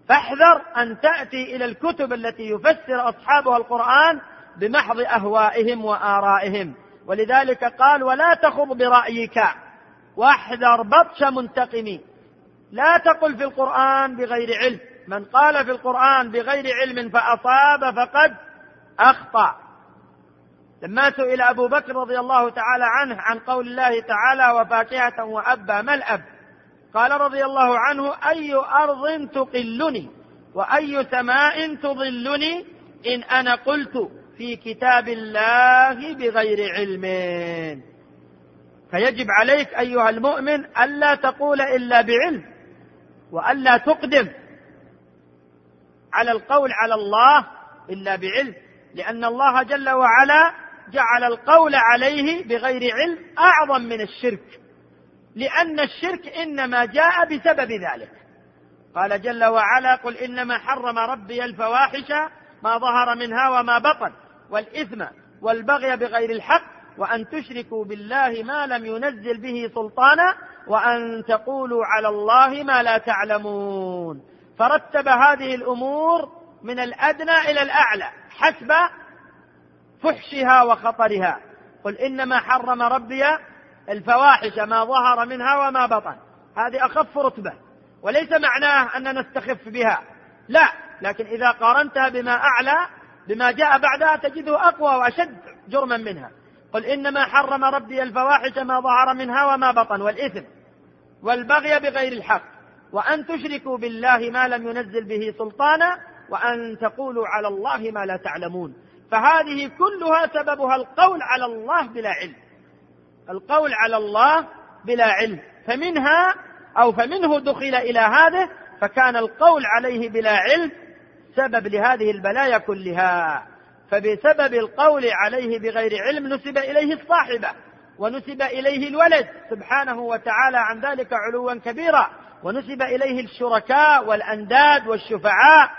فاحذر أن تأتي إلى الكتب التي يفسر أصحابها القرآن بمحض أهوائهم وآرائهم. ولذلك قال ولا تخض برأيك واحذر بطش منتقم لا تقل في القرآن بغير علم. من قال في القرآن بغير علم فأصاب فقد أخطأ. لما سئل أبو بكر رضي الله تعالى عنه عن قول الله تعالى وفاكهة وأبا ما الأب قال رضي الله عنه أي أرض تقلني وأي سماء تظلني إن أنا قلت في كتاب الله بغير علم. فيجب عليك أيها المؤمن ألا تقول إلا بعلم وألا تقدم على القول على الله إلا بعلم لأن الله جل وعلا جعل القول عليه بغير علم أعظم من الشرك لأن الشرك إنما جاء بسبب ذلك. قال جل وعلا قل إنما حرم ربي الفواحش ما ظهر منها وما بطن. والإثم والبغي بغير الحق وأن تشركوا بالله ما لم ينزل به سلطانا وأن تقولوا على الله ما لا تعلمون. فرتب هذه الأمور من الأدنى إلى الأعلى حسب فحشها وخطرها. قل إنما حرم ربي الفواحش ما ظهر منها وما بطن. هذه أخف رتبة وليس معناه ان نستخف بها. لا لكن إذا قارنتها بما أعلى بما جاء بعدها تجده أقوى وأشد جرما منها. قل إنما حرم ربي الفواحش ما ظهر منها وما بطن والإثم والبغي بغير الحق وأن تشركوا بالله ما لم ينزل به سلطانا وأن تقولوا على الله ما لا تعلمون. فهذه كلها سببها القول على الله بلا علم. القول على الله بلا علم. فمنها أو فمنه دخل إلى هذه فكان القول عليه بلا علم سبب لهذه البلايا كلها فبسبب القول عليه بغير علم نسب إليه الصاحبة ونسب إليه الولد سبحانه وتعالى عن ذلك علوا كبيرا ونسب إليه الشركاء والأنداد والشفعاء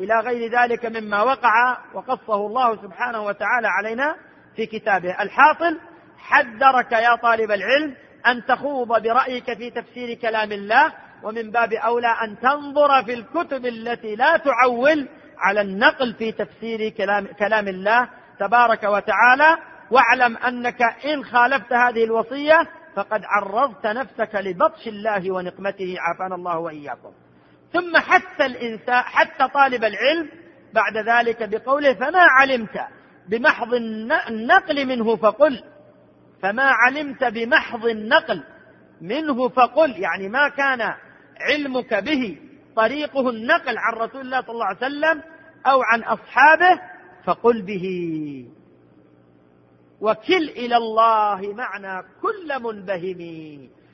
إلى غير ذلك مما وقع وقصه الله سبحانه وتعالى علينا في كتابه. الحاصل حذرك يا طالب العلم أن تخوض برأيك في تفسير كلام الله ومن باب أولى أن تنظر في الكتب التي لا تعول على النقل في تفسير كلام, كلام الله تبارك وتعالى واعلم أنك إن خالفت هذه الوصية فقد عرضت نفسك لبطش الله ونقمته. عافانا الله وإياكم. ثم حتى الإنسان حتى طالب العلم بعد ذلك بقوله فما علمت بمحض النقل منه فقل فما علمت بمحض النقل منه فقل يعني ما كان علمك به طريقه النقل عن رسول الله صلى الله عليه وسلم أو عن أصحابه فقل به. وكل إلى الله معنى كل منبهم.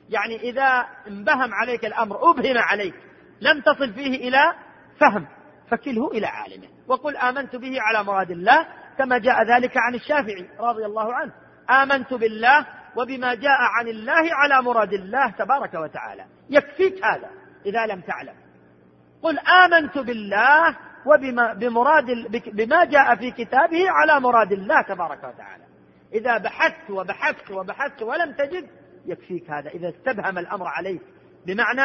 يعني إذا انبهم عليك الأمر أبهم عليك لم تصل فيه إلى فهم فكله إلى عالمه. وقل آمنت به على مراد الله كما جاء ذلك عن الشافعي رضي الله عنه. آمنت بالله وبما جاء عن الله على مراد الله تبارك وتعالى. يكفيك هذا إذا لم تعلم. قل آمنت بالله وبما بمراد بما جاء في كتابه على مراد الله تبارك وتعالى. إذا بحثت وبحثت وبحثت ولم تجد يكفيك هذا. إذا استبهم الأمر عليك بمعنى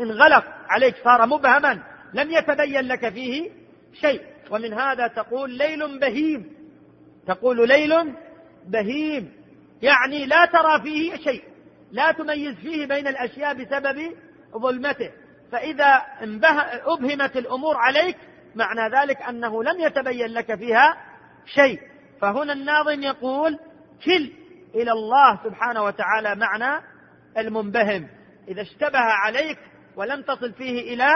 انغلق عليك صار مبهما لم يتبين لك فيه شيء. ومن هذا تقول ليل بهيم. تقول ليل بهيم. يعني لا ترى فيه شيء لا تميز فيه بين الأشياء بسبب ظلمته. فإذا أبهمت الأمور عليك معنى ذلك أنه لم يتبين لك فيها شيء. فهنا الناظم يقول كل إلى الله سبحانه وتعالى معنى المنبهم. إذا اشتبه عليك ولم تصل فيه إلى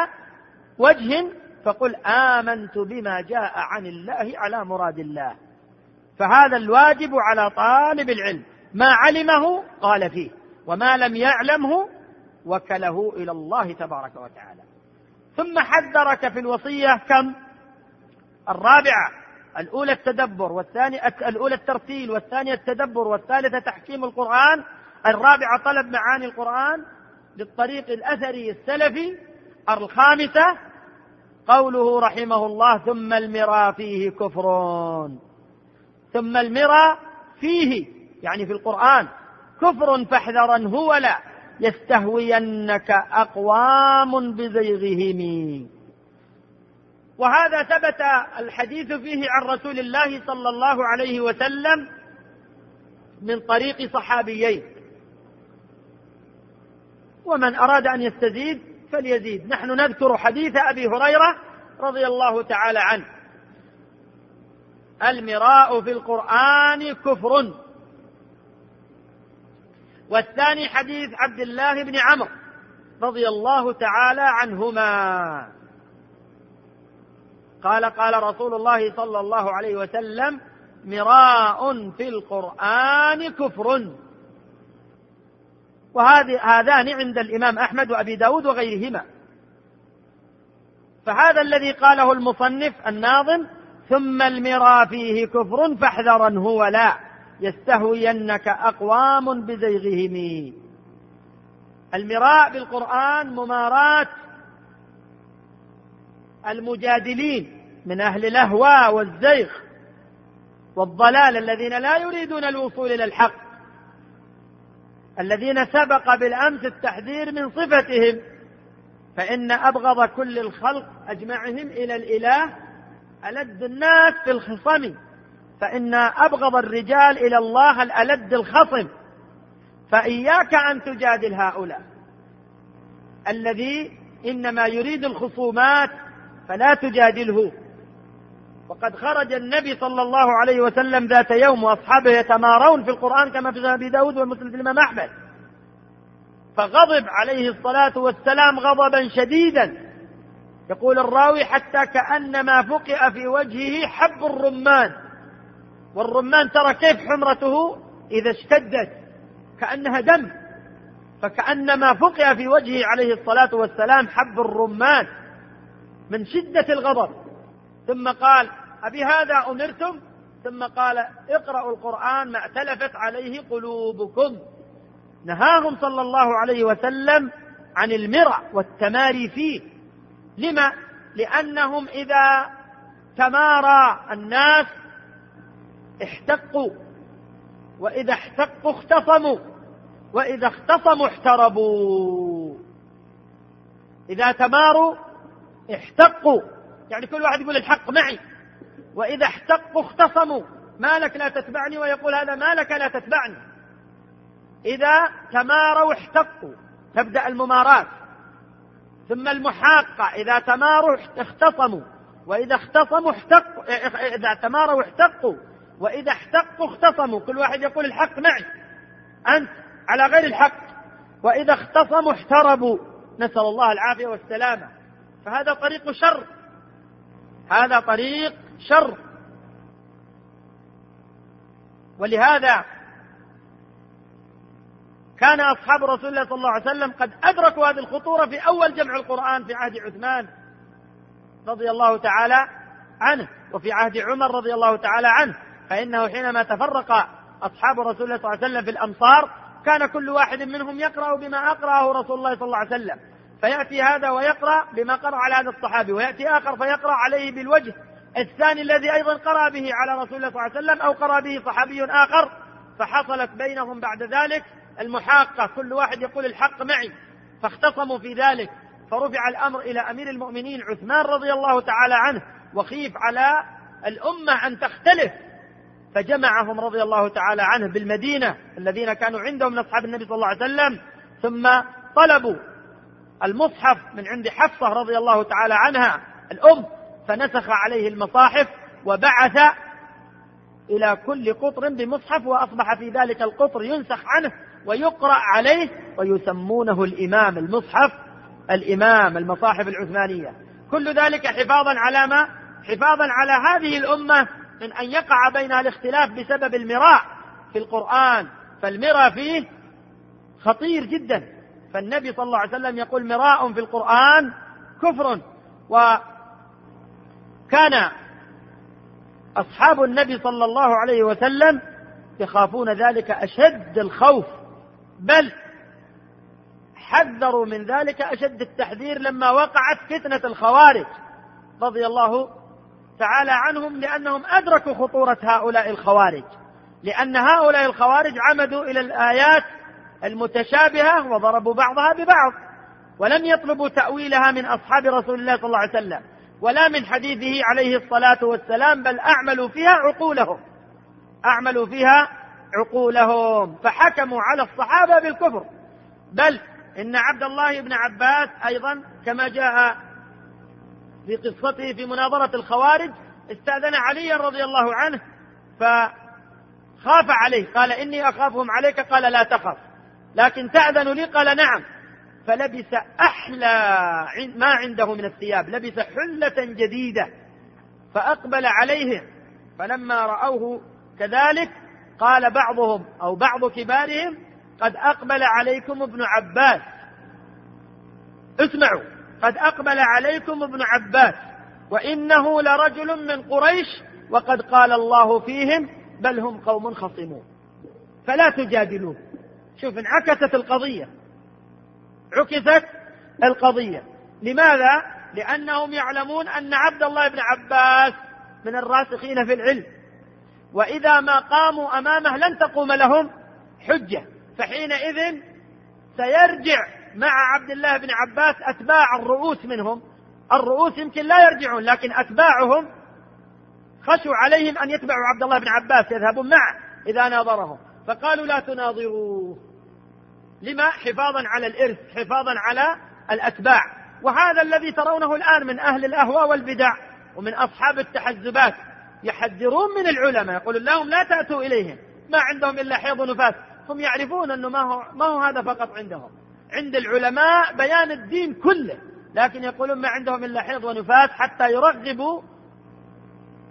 وجه فقل آمنت بما جاء عن الله على مراد الله. فهذا الواجب على طالب العلم. ما علمه قال فيه وما لم يعلمه وكله إلى الله تبارك وتعالى. ثم حذرك في الوصية كم؟ الرابعة الأولى التدبر والثانية الأولى الترتيل والثانية التدبر والثالثة تحكيم القرآن الرابعة طلب معاني القرآن بالطريق الأثري السلفي الخامسة قوله رحمه الله ثم المرى فيه كفر ثم المرى فيه يعني في القرآن. كفر فاحذرنه ولا يستهوينك أقوام بزيغهم وهذا ثبت الحديث فيه عن رسول الله صلى الله عليه وسلم من طريق صحابيين. ومن أراد أن يستزيد فليزيد. نحن نذكر حديث أبي هريرة رضي الله تعالى عنه. المراء في القرآن كفر. والثاني حديث عبد الله بن عمرو رضي الله تعالى عنهما. قال قال رسول الله صلى الله عليه وسلم مراء في القرآن كفر. وهذه هذان عند الإمام أحمد وأبي داود وغيرهما. فهذا الذي قاله المصنف الناظم ثم المرى فيه كفر فاحذرنه ولا. يستهوينك أقوام بزيغهم. المراء بالقرآن مماراة المجادلين من أهل الأهواء والزيغ والضلال الذين لا يريدون الوصول إلى الحق الذين سبق بالأمس التحذير من صفتهم فإن أبغض كل الخلق أجمعهم إلى الإله ألد الناس في الخصم. فإن أبغض الرجال إلى الله الألد الخصم. فإياك أن تجادل هؤلاء. الذي إنما يريد الخصومات فلا تجادله. وقد خرج النبي صلى الله عليه وسلم ذات يوم وأصحابه يتمارون في القرآن كما في أبي داود ومسلم في الإمام أحمد. فغضب عليه الصلاة والسلام غضبا شديدا. يقول الراوي حتى كأنما فقئ في وجهه حب الرمان. والرمان ترى كيف حمرته؟ إذا اشتدت كأنها دم فكأنما فقئ في وجهه عليه الصلاة والسلام حب الرمان من شدة الغضب. ثم قال أبي هذا أمرتم؟ ثم قال اقرأوا القرآن ما ائتلفت عليه قلوبكم. نهاهم صلى الله عليه وسلم عن المرع والتماري فيه. لما؟ لأنهم إذا تمارى الناس احتقوا وإذا احتقوا اختصموا. وإذا اختصموا احتربوا. إذا تماروا احتقوا يعني كل واحد يقول الحق معي. وإذا احتقوا اختصموا. ما لك لا تتبعني ويقول هذا ما لك لا تتبعني. إذا تماروا احتقوا تبدأ المماراة ثم المحاقة. إذا تماروا اختصموا. وإذا اختصموا احتقوا. إذا تماروا احتقوا. وإذا احتقوا اختصموا. كل واحد يقول الحق معي. أنت على غير الحق. وإذا اختصموا احتربوا. نسأل الله العافية والسلامة. فهذا طريق شر. هذا طريق شر. ولهذا كان أصحاب رسول الله صلى الله عليه وسلم قد أدركوا هذه الخطورة في أول جمع القرآن في عهد عثمان رضي الله تعالى عنه وفي عهد عمر رضي الله تعالى عنه. فإنه حينما تفرق أصحاب رسول الله صلى الله عليه وسلم في الأمصار كان كل واحد منهم يقرأ بما أقرأه رسول الله صلى الله عليه وسلم. فيأتي هذا ويقرأ بما قرأ على هذا الصحابي ويأتي آخر فيقرأ عليه بالوجه الثاني الذي أيضا قرأ به على رسول الله صلى الله عليه وسلم أو قرأ به صحابي آخر. فحصلت بينهم بعد ذلك المحاقة. كل واحد يقول الحق معي. فاختصموا في ذلك. فرفع الأمر إلى أمير المؤمنين عثمان رضي الله تعالى عنه وخيف على الأمة أن تختلف. فجمعهم رضي الله تعالى عنه بالمدينة الذين كانوا عندهم من أصحاب النبي صلى الله عليه وسلم ثم طلبوا المصحف من عند حفصة رضي الله تعالى عنها الأم فنسخ عليه المصاحف وبعث إلى كل قطر بمصحف وأصبح في ذلك القطر ينسخ عنه ويقرأ عليه ويسمونه الإمام المصحف الإمام المصاحف العثمانية. كل ذلك حفاظا على ما؟ حفاظا على هذه الأمة من أن يقع بينها الاختلاف بسبب المراء في القرآن فالمراء فيه خطير جدا. فالنبي صلى الله عليه وسلم يقول مراء في القرآن كفر. وكان أصحاب النبي صلى الله عليه وسلم يخافون ذلك أشد الخوف. بل حذروا من ذلك أشد التحذير لما وقعت فتنة الخوارج رضي الله تعالى عنهم لأنهم أدركوا خطورة هؤلاء الخوارج. لأن هؤلاء الخوارج عمدوا إلى الآيات المتشابهة وضربوا بعضها ببعض ولم يطلبوا تأويلها من أصحاب رسول الله صلى الله عليه وسلم ولا من حديثه عليه الصلاة والسلام بل أعملوا فيها عقولهم. أعملوا فيها عقولهم فحكموا على الصحابة بالكفر. بل إن عبد الله بن عباس أيضا كما جاء في قصته في مناظرة الخوارج استأذن عليا رضي الله عنه فخاف عليه قال إني أخافهم عليك قال لا تخف لكن تأذن لي؟ قال نعم فلبس أحلى ما عنده من الثياب لبس حلة جديدة فأقبل عليهم فلما رأوه كذلك قال بعضهم أو بعض كبارهم قد أقبل عليكم ابن عباس. اسمعوا قد أقبل عليكم ابن عباس وإنه لرجل من قريش وقد قال الله فيهم بل هم قوم خصمون. فلا تجادلوه. شوف انعكست القضية. عكست القضية. لماذا؟ لأنهم يعلمون أن عبد الله بن عباس من الراسخين في العلم. وإذا ما قاموا أمامه لن تقوم لهم حجة فحينئذ سيرجع مع عبد الله بن عباس أتباع الرؤوس منهم. الرؤوس يمكن لا يرجعون لكن أتباعهم خشوا عليهم أن يتبعوا عبد الله بن عباس يذهبون معه إذا ناظرهم. فقالوا لا تناظروه لما؟ حفاظا على الإرث حفاظا على الأتباع. وهذا الذي ترونه الآن من أهل الأهواء والبدع ومن أصحاب التحزبات. يحذرون من العلماء يقولون لهم لا تأتوا إليهم ما عندهم إلا حيض ونفاس هم يعرفون أنه ما هو, ما هو هذا فقط عندهم. عند العلماء بيان الدين كله لكن يقولون ما عندهم إلا حيض ونفاس حتى يرغبوا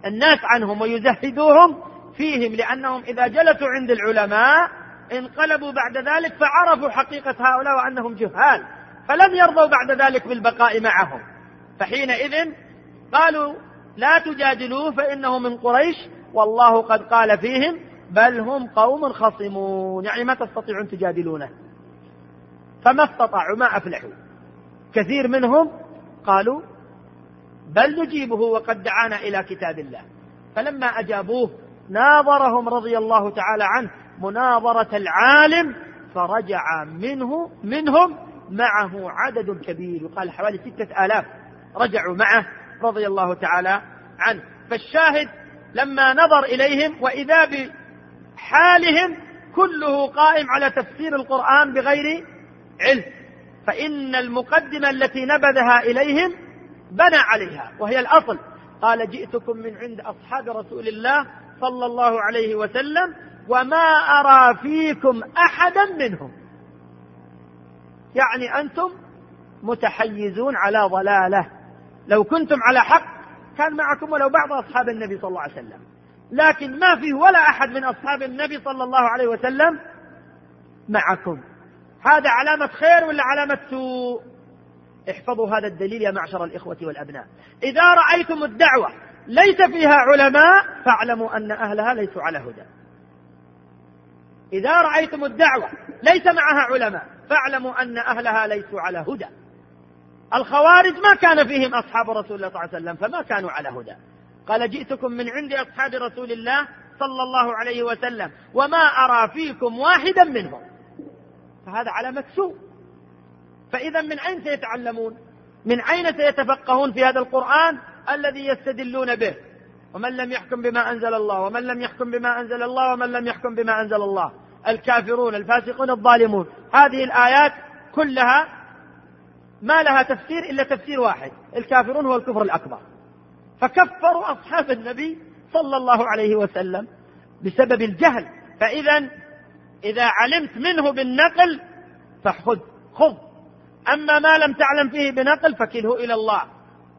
الناس عنهم ويزهدوهم فيهم لأنهم إذا جلسوا عند العلماء انقلبوا بعد ذلك فعرفوا حقيقة هؤلاء وأنهم جهال فلم يرضوا بعد ذلك بالبقاء معهم. فحينئذ قالوا لا تجادلوه فإنه من قريش والله قد قال فيهم بل هم قوم خصمون. يعني ما تستطيعون تجادلونه. فما استطاعوا ما أفلحوا. كثير منهم قالوا بل نجيبه وقد دعانا إلى كتاب الله. فلما أجابوه ناظرهم رضي الله تعالى عنه مناظرة العالم فرجع منه منهم معه عدد كبير. يقال حوالي ستة آلاف. رجعوا معه رضي الله تعالى عنه. فالشاهد لما نظر إليهم وإذا بحالهم كله قائم على تفسير القرآن بغير علم. فإن المقدمة التي نبذها إليهم بنى عليها وهي الأصل. قال جئتكم من عند أصحاب رسول الله صلى الله عليه وسلم وما أرى فيكم أحدا منهم. يعني أنتم متحيزون على ضلالة. لو كنتم على حق كان معكم ولو بعض أصحاب النبي صلى الله عليه وسلم. لكن ما فيه ولا أحد من أصحاب النبي صلى الله عليه وسلم معكم. هذا علامة خير ولا علامة سوء؟ احفظوا هذا الدليل يا معشر الإخوة والأبناء. إذا رأيتم الدعوة ليس فيها علماء فاعلموا أن أهلها ليسوا على هدى. إذا رأيتم الدعوة ليس معها علماء فاعلموا أن أهلها ليسوا على هدى. الخوارج ما كان فيهم أصحاب رسول الله صلى الله عليه وسلم فما كانوا على هدى. قال جئتكم من عند أصحاب رسول الله صلى الله عليه وسلم وما أرى فيكم واحدا منهم. فهذا علامة سوء. فإذا من أين سيتعلمون؟ من أين سيتفقهون في هذا القرآن الذي يستدلون به؟ ومن لم يحكم بما أنزل الله ومن لم يحكم بما أنزل الله ومن لم يحكم بما أنزل الله. الكافرون الفاسقون الظالمون. هذه الآيات كلها ما لها تفسير إلا تفسير واحد. الكافرون هو الكفر الأكبر. فكفروا أصحاب النبي صلى الله عليه وسلم بسبب الجهل. فإذا إذا علمت منه بالنقل فخذ خذ. أما ما لم تعلم فيه بنقل فكله إلى الله.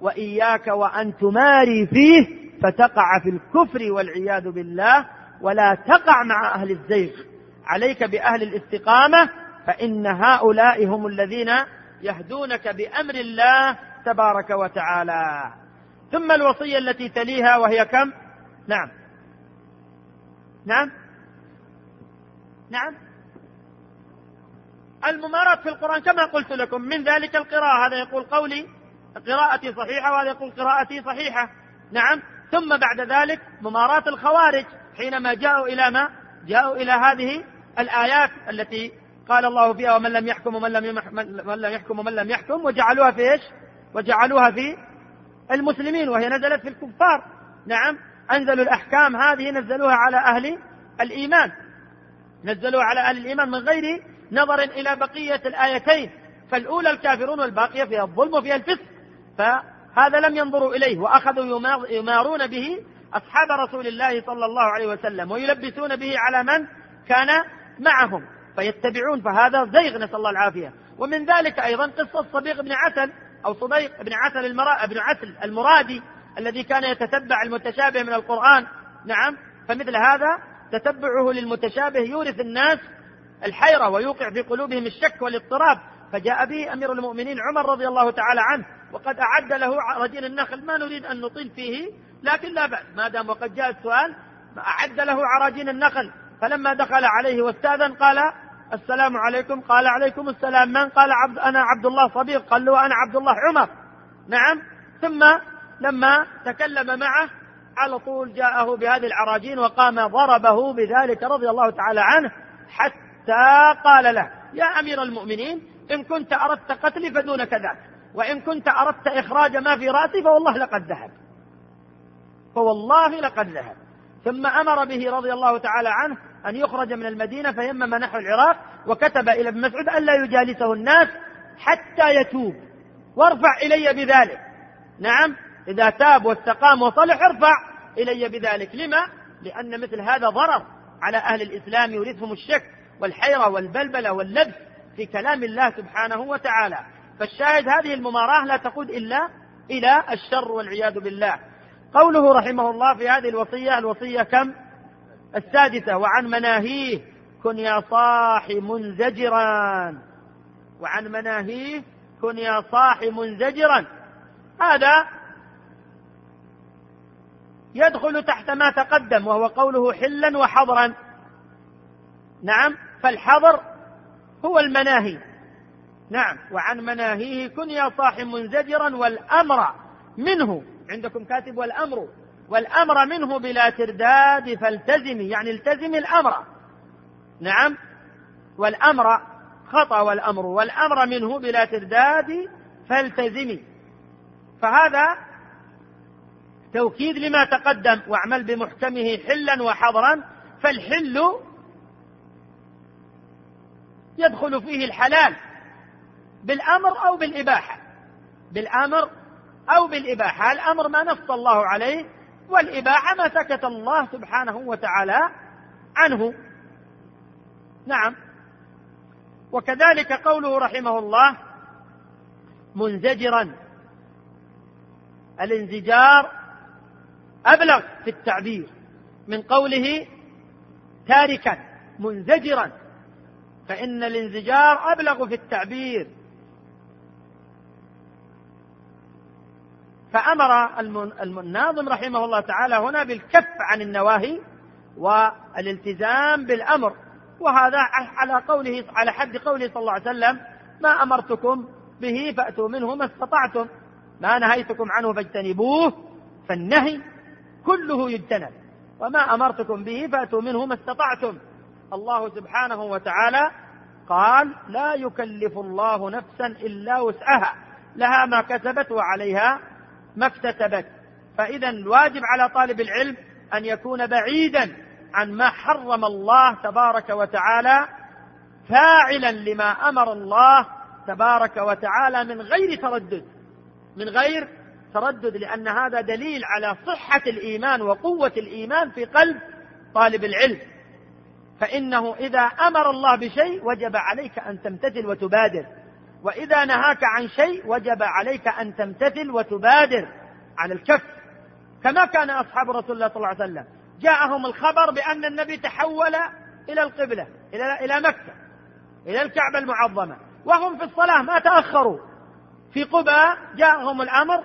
وإياك وأن تماري فيه فتقع في الكفر والعياذ بالله ولا تقع مع أهل الزيغ. عليك بأهل الاستقامة فإن هؤلاء هم الذين يهدونك بأمر الله تبارك وتعالى. ثم الوصية التي تليها وهي كم؟ نعم. نعم. نعم. الممارات في القرآن كما قلت لكم من ذلك القراءة هذا يقول قولي قراءتي صحيحة وهذا يقول قراءتي صحيحة. نعم. ثم بعد ذلك ممارات الخوارج حينما جاءوا إلى ما؟ جاءوا إلى هذه الآيات التي قال الله فيها ومن لم يحكم ومن لم من لم يحكم ومن لم يحكم وجعلوها في إيش؟ وجعلوها في المسلمين وهي نزلت في الكفار. نعم. أنزلوا الأحكام هذه نزلوها على أهل الإيمان. نزلوها على أهل الإيمان من غير نظر إلى بقية الآيتين. فالأولى الكافرون والباقية فيها الظلم وفيها الفسق. فهذا لم ينظروا إليه وأخذوا يمارون به أصحاب رسول الله صلى الله عليه وسلم ويلبسون به على من كان معهم. فيتبعون فهذا زيغ نسأل الله العافية. ومن ذلك أيضا قصة صبيغ بن عسل أو صبيغ بن عسل المرا... بن عسل المرادي الذي كان يتتبع المتشابه من القرآن. نعم فمثل هذا تتبعه للمتشابه يورث الناس الحيرة ويوقع في قلوبهم الشك والاضطراب. فجاء به أمير المؤمنين عمر رضي الله تعالى عنه وقد أعد له رجل النخل. ما نريد أن نطيل فيه لكن لا بأس. ما دام وقد جاء السؤال أعد له عراجين النخل. فلما دخل عليه واستاذن قال السلام عليكم. قال عليكم السلام. من؟ قال عبد أنا عبد الله صبيغ. قال له أنا عبد الله عمر. نعم. ثم لما تكلم معه على طول جاءه بهذه العراجين وقام ضربه بذلك رضي الله تعالى عنه حتى قال له يا أمير المؤمنين إن كنت أردت قتلي فدونك ذاك وإن كنت أردت إخراج ما في رأسي فوالله لقد ذهب. فوالله لقد ذهب. ثم أمر به رضي الله تعالى عنه أن يخرج من المدينة فيمم نحو العراق وكتب إلى ابن مسعود ألا يجالسه الناس حتى يتوب. وارفع إلي بذلك. نعم. إذا تاب واستقام وصلح ارفع إلي بذلك. لما؟ لأن مثل هذا ضرر على أهل الإسلام يورثهم الشك والحيرة والبلبلة واللبس في كلام الله سبحانه وتعالى. فالشاهد هذه المماراة لا تقود إلا إلى الشر والعياذ بالله. قوله رحمه الله في هذه الوصية الوصية كم؟ السادسة وعن مناهيه كن يا صاحي منزجرا وعن مناهيه كن يا صاحي منزجرا هذا يدخل تحت ما تقدم وهو قوله حلا وحظرا نعم فالحظر هو المناهي. نعم وعن مناهيه كن يا صاحي منزجرا والأمر منه. عندكم كاتب والأمر. والأمر منه بلا ترداد فالتزمي يعني التزمي الأمر. نعم والأمر خطأ والأمر. والأمر منه بلا ترداد فالتزمي فهذا توكيد لما تقدم واعمل بمحكمه حلا وحظرا فالحل يدخل فيه الحلال بالأمر أو بالإباحة. بالأمر أو بالإباحة. الأمر ما نص الله عليه والإباحة ما سكت الله سبحانه وتعالى عنه. نعم. وكذلك قوله رحمه الله منزجرا الانزجار أبلغ في التعبير من قوله تاركا منزجرا. فإن الانزجار أبلغ في التعبير. فأمر الناظم رحمه الله تعالى هنا بالكف عن النواهي والالتزام بالأمر. وهذا على قوله على حد قوله صلى الله عليه وسلم ما أمرتكم به فأتوا منه ما استطعتم. ما نهيتكم عنه فاجتنبوه فالنهي كله يجتنب. وما أمرتكم به فأتوا منه ما استطعتم. الله سبحانه وتعالى قال لا يكلف الله نفسا إلا وسعها. لها ما كسبت وعليها ما اكتسبت. فإذا الواجب على طالب العلم أن يكون بعيدا عن ما حرم الله تبارك وتعالى فاعلا لما أمر الله تبارك وتعالى من غير تردد من غير تردد لأن هذا دليل على صحة الإيمان وقوة الإيمان في قلب طالب العلم. فإنه إذا أمر الله بشيء وجب عليك أن تمتثل وتبادر. وإذا نهاك عن شيء وجب عليك أن تمتثل وتبادر على الكف. كما كان أصحاب رسول الله صلى الله عليه وسلم. جاءهم الخبر بأن النبي تحول إلى القبلة إلى إلى مكة إلى الكعبة المعظمة. وهم في الصلاة ما تأخروا. في قباء جاءهم الأمر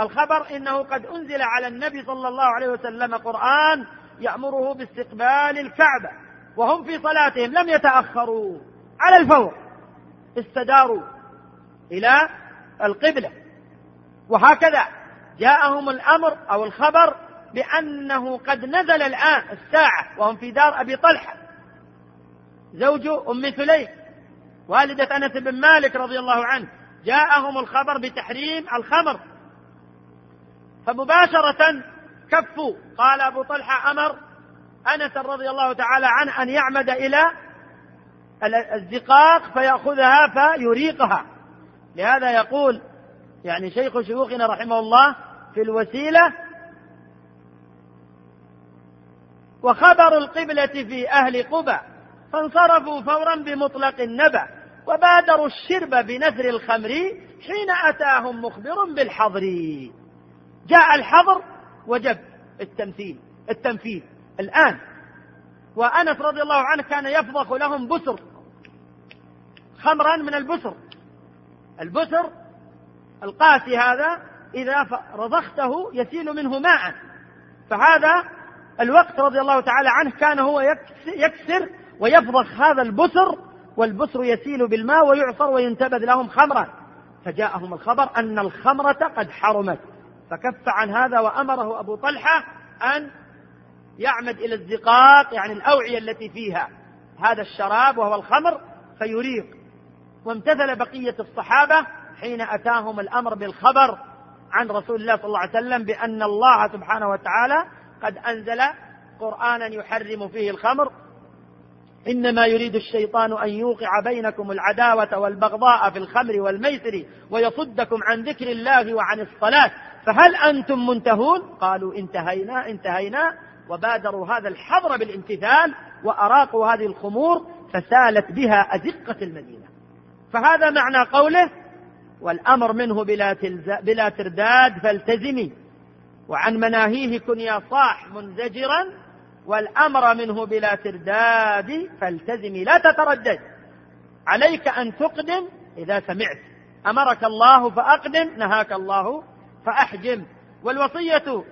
الخبر إنه قد أنزل على النبي صلى الله عليه وسلم قرآن يأمره باستقبال الكعبة وهم في صلاتهم لم يتأخروا على الفور استداروا إلى القبلة. وهكذا جاءهم الأمر أو الخبر بأنه قد نزل الآن الساعة وهم في دار أبي طلحة. زوج أم سليم والدة أنس بن مالك رضي الله عنه جاءهم الخبر بتحريم الخمر. فمباشرة كفوا. قال أبو طلحة أمر أنس رضي الله تعالى عنه أن يعمد إلى الزقاق فيأخذها فيريقها. لهذا يقول يعني شيخ شيوخنا رحمه الله في الوسيلة وخبر القبلة في أهل قبى فانصرفوا فورا بمطلق النبأ وبادروا الشرب بنثر الخمر حين أتاهم مخبر بالحظر. جاء الحظر وجب التمثيل التنفيذ. الآن وأنس رضي الله عنه كان يفضخ لهم بسر خمرا من البسر. البسر القاسي هذا إذا رضخته يسيل منه ماء. فهذا الوقت رضي الله تعالى عنه كان هو يكسر ويفضخ هذا البسر والبسر يسيل بالماء ويعصر وينتبذ لهم خمرا. فجاءهم الخبر أن الخمرة قد حرمت. فكف عن هذا وأمره أبو طلحة أن يعمد إلى الزقاق يعني الأوعية التي فيها هذا الشراب وهو الخمر فيريق. وامتثل بقية الصحابة حين أتاهم الأمر بالخبر عن رسول الله صلى الله عليه وسلم بأن الله سبحانه وتعالى قد أنزل قرآنا يحرم فيه الخمر. إنما يريد الشيطان أن يوقع بينكم العداوة والبغضاء في الخمر والميسر ويصدكم عن ذكر الله وعن الصلاة. فهل أنتم منتهون؟ قالوا انتهينا انتهينا وبادروا هذا الحظر بالامتثال وأراقوا هذه الخمور فسالت بها أزقة المدينة. فهذا معنى قوله والأمر منه بلا, بلا ترداد فالتزمي. وعن مناهيه كن يا صاح منزجرا والأمر منه بلا ترداد فالتزمي. لا تتردد. عليك أن تقدم إذا سمعت. أمرك الله فأقدم نهاك الله فأحجم. والوصية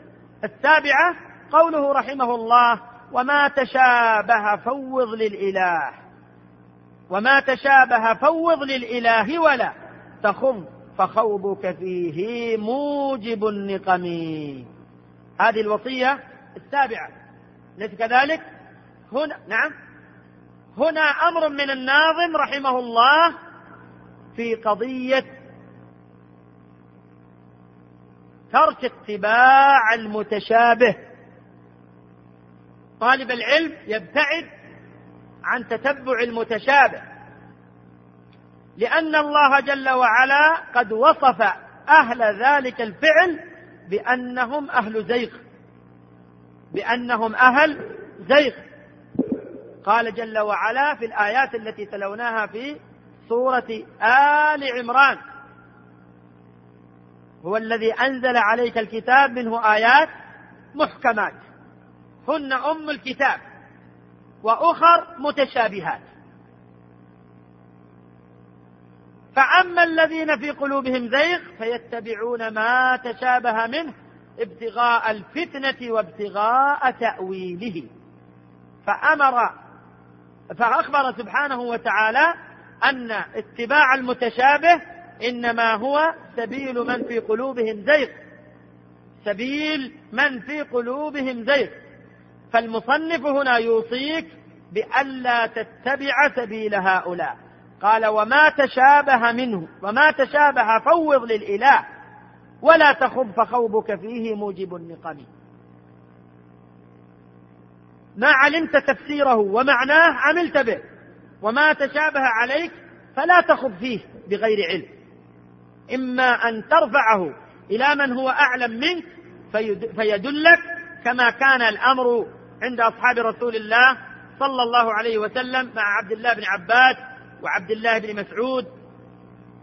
السابعة قوله رحمه الله وما تشابه فوض للإله. وما تشابه فوض للإله ولا تخم فخوضك فيه موجب النقم. هذه الوصية السابعة. ليس كذلك؟ هنا نعم. هنا أمر من الناظم رحمه الله في قضية ترك اتباع المتشابه. طالب العلم يبتعد عن تتبع المتشابه لأن الله جل وعلا قد وصف أهل ذلك الفعل بأنهم أهل زيغ بأنهم أهل زيغ. قال جل وعلا في الآيات التي تلوناها في سورة آل عمران هو الذي أنزل عليك الكتاب منه آيات محكمات. هن أم الكتاب وأخر متشابهات. فأما الذين في قلوبهم زيغ فيتبعون ما تشابه منه ابتغاء الفتنة وابتغاء تأويله. فأمر فأخبر سبحانه وتعالى أن اتباع المتشابه إنما هو سبيل من في قلوبهم زيغ. سبيل من في قلوبهم زيغ. فالمصنف هنا يوصيك بألا تتبع سبيل هؤلاء. قال وما تشابه منه وما تشابه فوض للإله ولا تخب فخوضك فيه موجب النقم. ما علمت تفسيره ومعناه عملت به. وما تشابه عليك فلا تخض فيه بغير علم. إما أن ترفعه إلى من هو أعلم منك فيدلك كما كان الأمر عند أصحاب رسول الله صلى الله عليه وسلم مع عبد الله بن عباس وعبد الله بن مسعود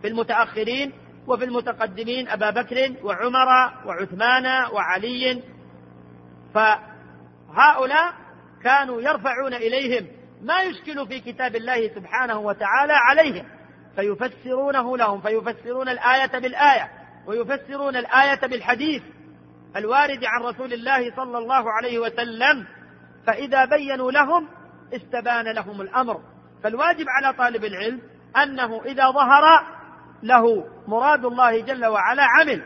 في المتأخرين وفي المتقدمين أبا بكر وعمر وعثمان وعلي. فهؤلاء كانوا يرفعون إليهم ما يشكل في كتاب الله سبحانه وتعالى عليهم. فيفسرونه لهم فيفسرون الآية بالآية ويفسرون الآية بالحديث الوارد عن رسول الله صلى الله عليه وسلم فإذا بينوا لهم استبان لهم الأمر. فالواجب على طالب العلم أنه إذا ظهر له مراد الله جل وعلا عمل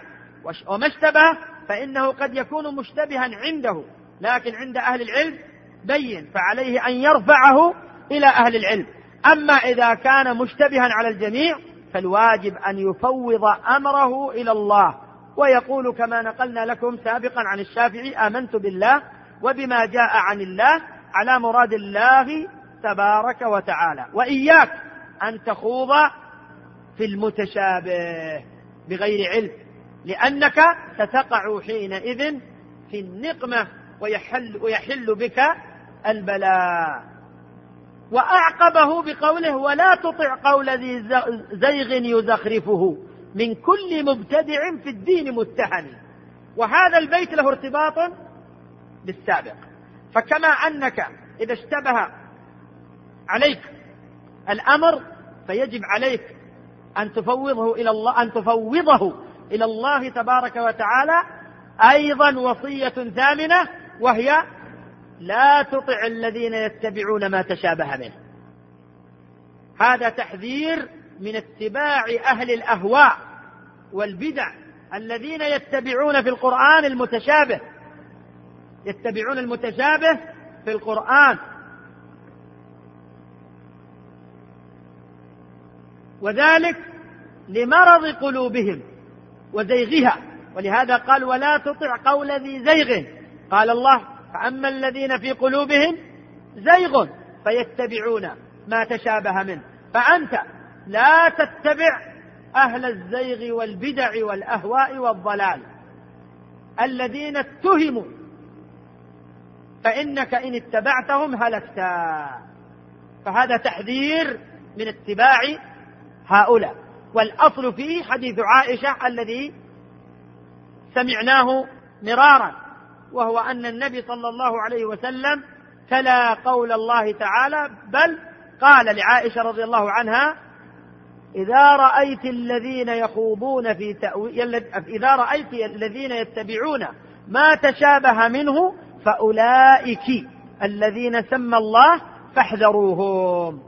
وما اشتبه فإنه قد يكون مشتبها عنده. لكن عند أهل العلم بين فعليه أن يرفعه إلى أهل العلم. أما إذا كان مشتبها على الجميع فالواجب أن يفوض أمره إلى الله. ويقول كما نقلنا لكم سابقا عن الشافعي آمنت بالله وبما جاء عن الله على مراد الله تبارك وتعالى. وإياك أن تخوض في المتشابه بغير علم لأنك ستقع حينئذ في النقمة ويحل, ويحل بك البلاء. وأعقبه بقوله ولا تطع قول ذي زيغ يزخرفه من كل مبتدع في الدين متهم. وهذا البيت له ارتباط بالسابق. فكما أنك إذا اشتبه عليك الأمر فيجب عليك أن تفوضه إلى الله أن تفوضه إلى الله تبارك وتعالى. أيضا وصية ثامنة وهي لا تطع الذين يتبعون ما تشابه منه. هذا تحذير من اتباع أهل الأهواء والبدع الذين يتبعون في القرآن المتشابه. يتبعون المتشابه في القرآن. وذلك لمرض قلوبهم وزيغها. ولهذا قال ولا تطع قول ذي زيغ. قال الله فأما الذين في قلوبهم زيغ فيتبعون ما تشابه منه. فأنت لا تتبع أهل الزيغ والبدع والأهواء والضلال الذين اتهموا. فإنك إن اتبعتهم هلكتا فهذا تحذير من اتباع هؤلاء. والأصل فيه حديث عائشة الذي سمعناه مرارا. وهو أن النبي صلى الله عليه وسلم تلا قول الله تعالى بل قال لعائشة رضي الله عنها إذا رأيت الذين يخوضون في تأويل إذا رأيت الذين يتبعون ما تشابه منه فأولئك الذين سمى الله فاحذروهم.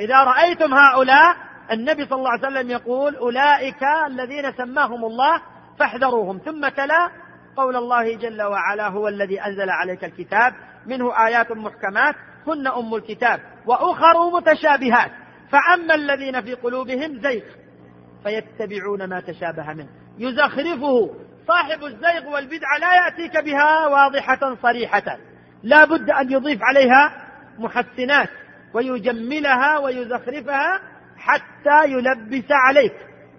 إذا رأيتم هؤلاء النبي صلى الله عليه وسلم يقول أولئك الذين سماهم الله فاحذروهم. ثم تلا قول الله جل وعلا هو الذي أنزل عليك الكتاب منه آيات محكمات هن أم الكتاب وأخر متشابهات. فأما الذين في قلوبهم زيغ فيتبعون ما تشابه منه. يزخرفه صاحب الزيغ والبدعة لا يأتيك بها واضحة صريحة. لا بد أن يضيف عليها محسنات ويجملها ويزخرفها حتى يلبس عليك.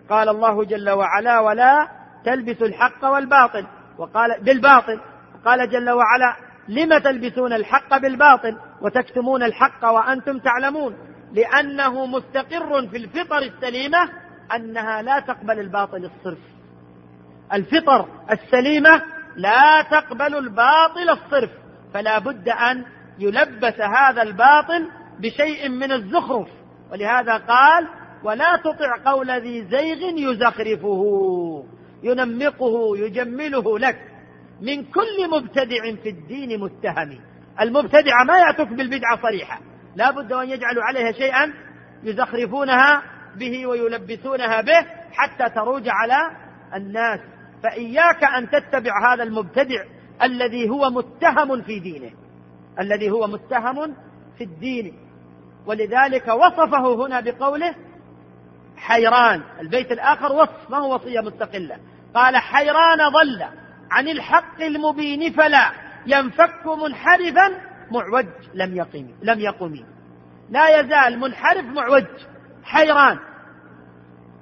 قال الله جل وعلا ولا تلبسوا الحق والباطل وقال بالباطل. قال جل وعلا لم تلبسون الحق بالباطل وتكتمون الحق وأنتم تعلمون؟ لأنه مستقر في الفطر السليمة أنها لا تقبل الباطل الصرف. الفطر السليمة لا تقبل الباطل الصرف. فلا بد أن يلبس هذا الباطل بشيء من الزخرف. ولهذا قال ولا تطع قول ذي زيغ يزخرفه. ينمقه يجمله لك. من كل مبتدع في الدين متهم. المبتدع ما يأتك بالبدعة صريحة. لا بد أن يجعلوا عليها شيئا يزخرفونها به ويلبسونها به حتى تروج على الناس. فإياك أن تتبع هذا المبتدع الذي هو متهم في دينه. الذي هو متهم في الدين. ولذلك وصفه هنا بقوله حيران. البيت الآخر وصف ما هو وصية مستقلة. قال حيران ضل عن الحق المبين فلا ينفك منحرفا معوج لم يقم لم يقم. لا يزال منحرف معوج. حيران.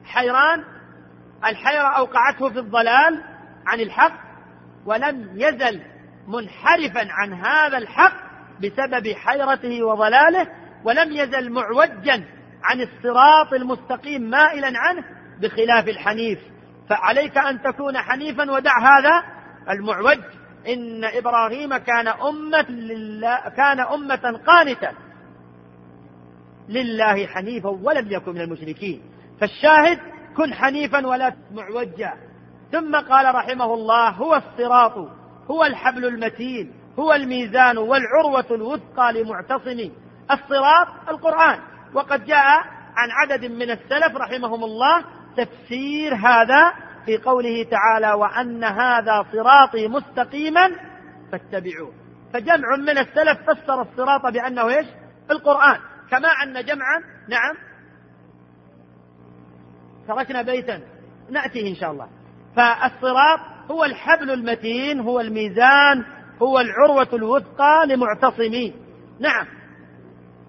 حيران الحيرة أوقعته في الضلال عن الحق ولم يزل منحرفا عن هذا الحق بسبب حيرته وضلاله ولم يزل معوجا عن الصراط المستقيم مائلا عنه بخلاف الحنيف. فعليك أن تكون حنيفا ودع هذا المعوج. إن إبراهيم كان أمة لله كان أمة قانتا. لله حنيفا ولم يكن من المشركين. فالشاهد كن حنيفا ولا معوجا. ثم قال رحمه الله هو الصراط هو الحبل المتين هو الميزان والعروة الوثقى لمعتصم. الصراط القرآن. وقد جاء عن عدد من السلف رحمهم الله تفسير هذا في قوله تعالى وأن هذا صراطي مستقيما فاتبعوه. فجمع من السلف فسر الصراط بأنه إيش؟ القرآن. كما أن جمعا نعم تركنا بيتا. نأتيه إن شاء الله. فالصراط هو الحبل المتين هو الميزان هو العروة الوثقى لمعتصمين. نعم.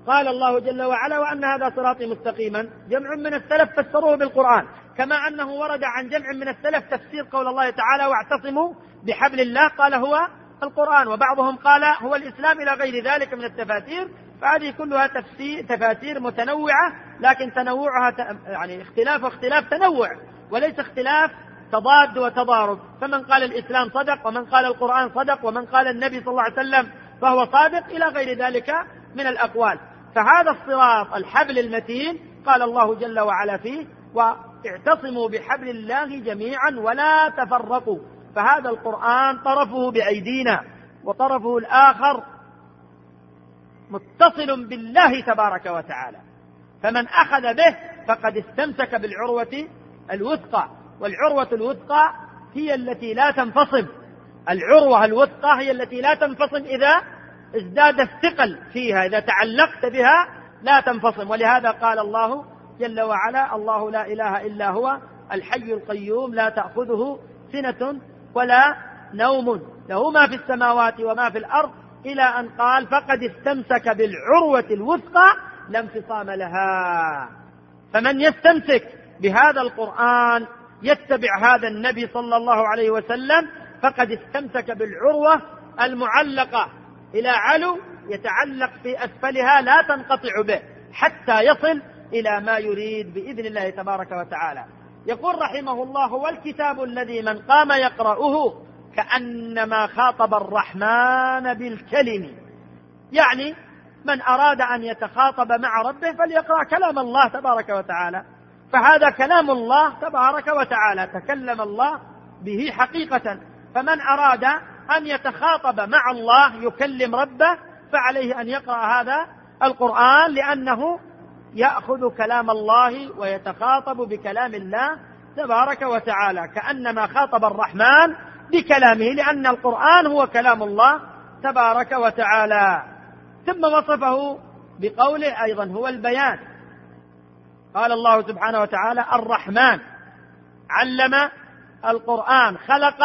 قال الله جل وعلا وأن هذا صراطي مستقيما. جمع من السلف فسروه بالقرآن. كما أنه ورد عن جمع من السلف تفسير قول الله تعالى واعتصموا بحبل الله قال هو القرآن. وبعضهم قال هو الإسلام إلى غير ذلك من التفاسير فهذه كلها تفسير تفاسير متنوعة لكن تنوعها يعني اختلاف واختلاف تنوع وليس اختلاف تضاد وتضارب. فمن قال الإسلام صدق ومن قال القرآن صدق ومن قال النبي صلى الله عليه وسلم فهو صادق إلى غير ذلك من الأقوال. فهذا الصراط الحبل المتين قال الله جل وعلا فيه واعتصموا بحبل الله جميعا ولا تفرقوا. فهذا القرآن طرفه بأيدينا وطرفه الآخر متصل بالله تبارك وتعالى. فمن أخذ به فقد استمسك بالعروة الوثقى والعروة الوثقى هي التي لا تنفصل العروة الوثقى هي التي لا تنفصل إذا ازداد الثقل فيها إذا تعلقت بها لا تنفصل ولهذا قال الله جل وعلا الله لا إله إلا هو الحي القيوم لا تأخذه سنة ولا نوم. له ما في السماوات وما في الأرض إلى أن قال فقد استمسك بالعروة الوثقى لا انفصام لها. فمن يستمسك بهذا القرآن يتبع هذا النبي صلى الله عليه وسلم فقد استمسك بالعروة المعلقة. إلى علو يتعلق في أسفلها لا تنقطع به حتى يصل إلى ما يريد بإذن الله تبارك وتعالى. يقول رحمه الله هو الكتاب الذي من قام يقرأه كأنما خاطب الرحمن بالكلم. يعني من أراد أن يتخاطب مع ربه فليقرأ كلام الله تبارك وتعالى. فهذا كلام الله تبارك وتعالى. تكلم الله به حقيقة. فمن أراد أن يتخاطب مع الله يكلم ربه فعليه أن يقرأ هذا القرآن لأنه يأخذ كلام الله ويتخاطب بكلام الله تبارك وتعالى. كأنما خاطب الرحمن بكلامه لأن القرآن هو كلام الله تبارك وتعالى. ثم وصفه بقوله أيضا هو البيان. قال الله سبحانه وتعالى الرحمن علم القرآن خلق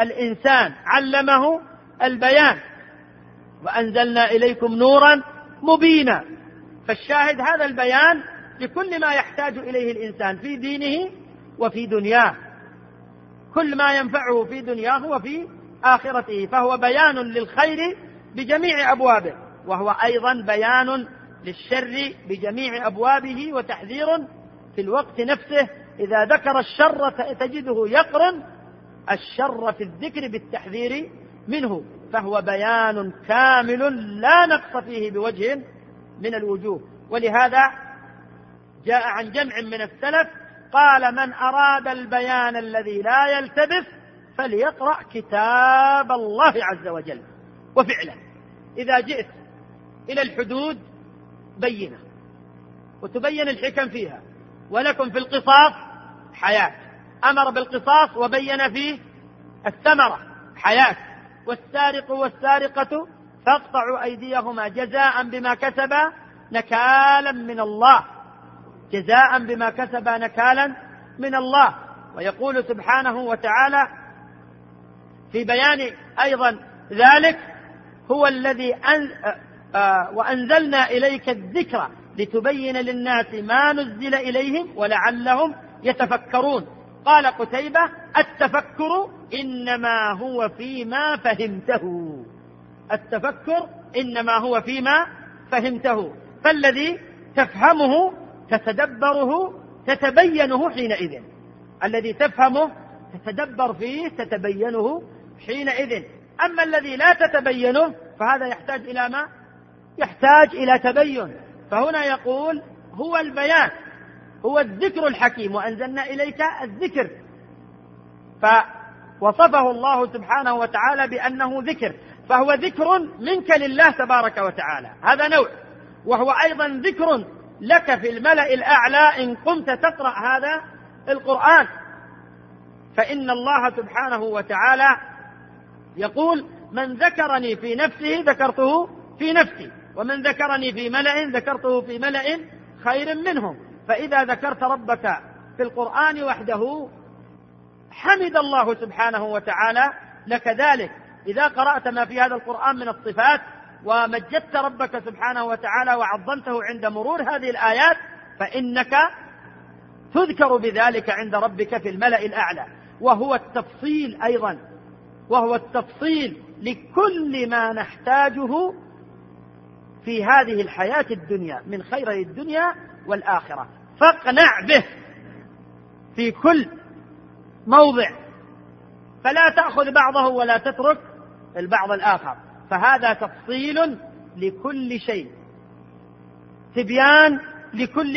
الإنسان علمه البيان. وأنزلنا إليكم نورا مبينا. فالشاهد هذا البيان لكل ما يحتاج إليه الإنسان في دينه وفي دنياه. كل ما ينفعه في دنياه وفي آخرته. فهو بيان للخير بجميع أبوابه. وهو أيضا بيان للشر بجميع أبوابه وتحذير في الوقت نفسه. إذا ذكر الشر تجده يقرن الشر في الذكر بالتحذير منه فهو بيان كامل لا نقص فيه بوجه من الوجوه. ولهذا جاء عن جمع من السلف قال من أراد البيان الذي لا يلتبس فليقرأ كتاب الله عز وجل. وفعلا إذا جئت إلى الحدود بينة وتبين الحكم فيها ولكم في القصاص حياة. أمر بالقصاص وبين فيه الثمرة حياة. والسارق والسارقة فاقطعوا أيديهما جزاء بما كسبا نكالا من الله. جزاء بما كسبا نكالا من الله. ويقول سبحانه وتعالى في بيان أيضا ذلك هو الذي آه وأنزلنا إليك الذكر لتبين للناس ما نزل إليهم ولعلهم يتفكرون. قال قتيبة التفكر إنما هو فيما فهمته. التفكر إنما هو فيما فهمته. فالذي تفهمه تتدبره تتبينه حينئذ. الذي تفهمه تتدبر فيه تتبينه حينئذ. أما الذي لا تتبينه فهذا يحتاج إلى ما؟ يحتاج إلى تبين. فهنا يقول هو البيان. هو الذكر الحكيم وأنزلنا إليك الذكر. فوصفه الله سبحانه وتعالى بأنه ذكر فهو ذكر منك لله تبارك وتعالى. هذا نوع. وهو أيضا ذكر لك في الملأ الأعلى إن قمت تقرأ هذا القرآن. فإن الله سبحانه وتعالى يقول من ذكرني في نفسه ذكرته في نفسي ومن ذكرني في ملأ ذكرته في ملأ خير منهم. فإذا ذكرت ربك في القرآن وحده حمد الله سبحانه وتعالى لك ذلك. إذا قرأت ما في هذا القرآن من الصفات ومجدت ربك سبحانه وتعالى وعظمته عند مرور هذه الآيات فإنك تذكر بذلك عند ربك في الملأ الأعلى. وهو التفصيل أيضا. وهو التفصيل لكل ما نحتاجه في هذه الحياة الدنيا من خير الدنيا والآخرة. فاقنع به في كل موضع. فلا تأخذ بعضه ولا تترك البعض الآخر. فهذا تفصيل لكل شيء. تبيان لكل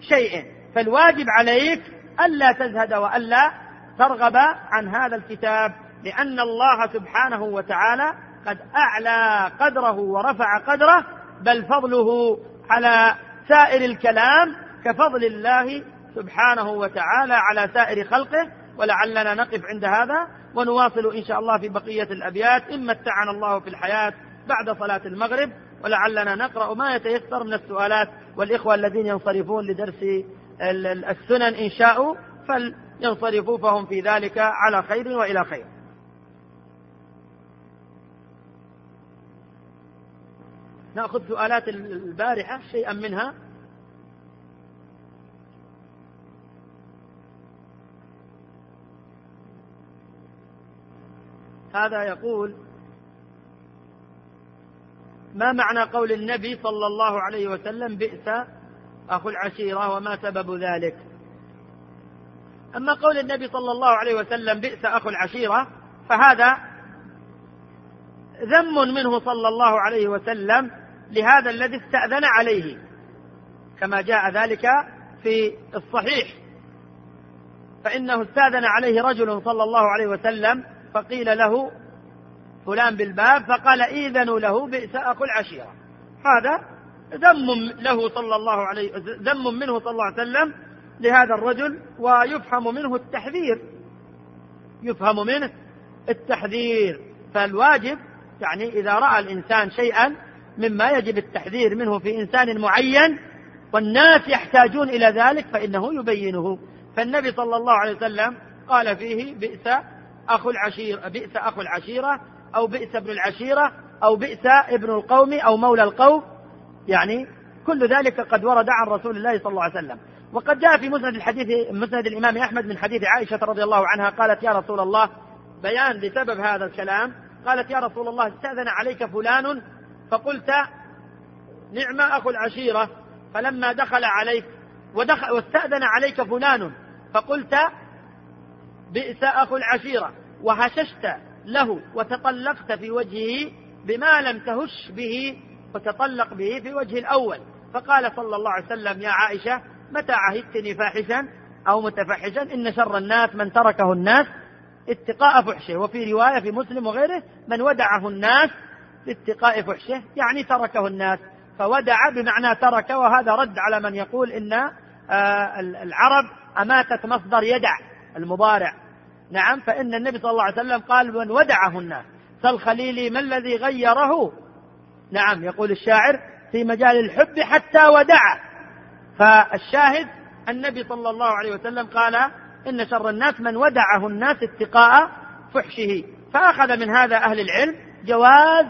شيء. فالواجب عليك ألا تزهد وألا ترغب عن هذا الكتاب لأن الله سبحانه وتعالى قد أعلى قدره ورفع قدره بل فضله على سائر الكلام كفضل الله سبحانه وتعالى على سائر خلقه ولعلنا نقف عند هذا ونواصل إن شاء الله في بقية الأبيات إن متعنا الله في الحياة بعد صلاة المغرب ولعلنا نقرأ ما يتيسر من السؤالات والإخوة الذين ينصرفون لدرس السنن إن شاءوا فلينصرفوا فهم في ذلك على خير وإلى خير. نأخذ سؤالات البارحة شيئا منها؟ هذا يقول ما معنى قول النبي صلى الله عليه وسلم بئس أخو العشيرة وما سبب ذلك؟ أما قول النبي صلى الله عليه وسلم بئس أخو العشيرة فهذا ذم منه صلى الله عليه وسلم لهذا الذي استأذن عليه كما جاء ذلك في الصحيح. فإنه استأذن عليه رجل صلى الله عليه وسلم فقيل له فلان بالباب فقال إذنوا له بئس أخو العشيرة. هذا ذم له صلى الله عليه ذم منه صلى الله عليه وسلم لهذا الرجل ويفهم منه التحذير. يفهم منه التحذير. فالواجب يعني إذا رأى الإنسان شيئا مما يجب التحذير منه في إنسان معين والناس يحتاجون إلى ذلك فإنه يبينه. فالنبي صلى الله عليه وسلم قال فيه بئس أخو العشيرة بئس أخو العشيرة أو بئس ابن العشيرة أو بئس ابن القوم أو مولى القوم يعني كل ذلك قد ورد عن رسول الله صلى الله عليه وسلم. وقد جاء في مسند الحديث مسند الإمام أحمد من حديث عائشة رضي الله عنها قالت يا رسول الله بيان لسبب هذا الكلام. قالت يا رسول الله استأذن عليك فلان فقلت نعم أخو العشيرة فلما دخل عليك ودخل واستأذن عليك فلان فقلت بئس أخو العشيرة وهششت له وتطلقت في وجهه بما لم تهش به وتطلق به في وجه الأول. فقال صلى الله عليه وسلم يا عائشة متى عهدتني فاحشا أو متفحشا؟ إن شر الناس من تركه الناس اتقاء فحشه. وفي رواية في مسلم وغيره من ودعه الناس لاتقاء فحشه يعني تركه الناس. فودع بمعنى ترك وهذا رد على من يقول إن آه، العرب أماتت مصدر يدع المضارع. نعم فإن النبي صلى الله عليه وسلم قال من ودعه الناس. فالخليل ما الذي غيره؟ نعم يقول الشاعر في مجال الحب حتى ودع. فالشاهد النبي صلى الله عليه وسلم قال إن شر الناس من ودعه الناس اتقاء فحشه. فأخذ من هذا أهل العلم جواز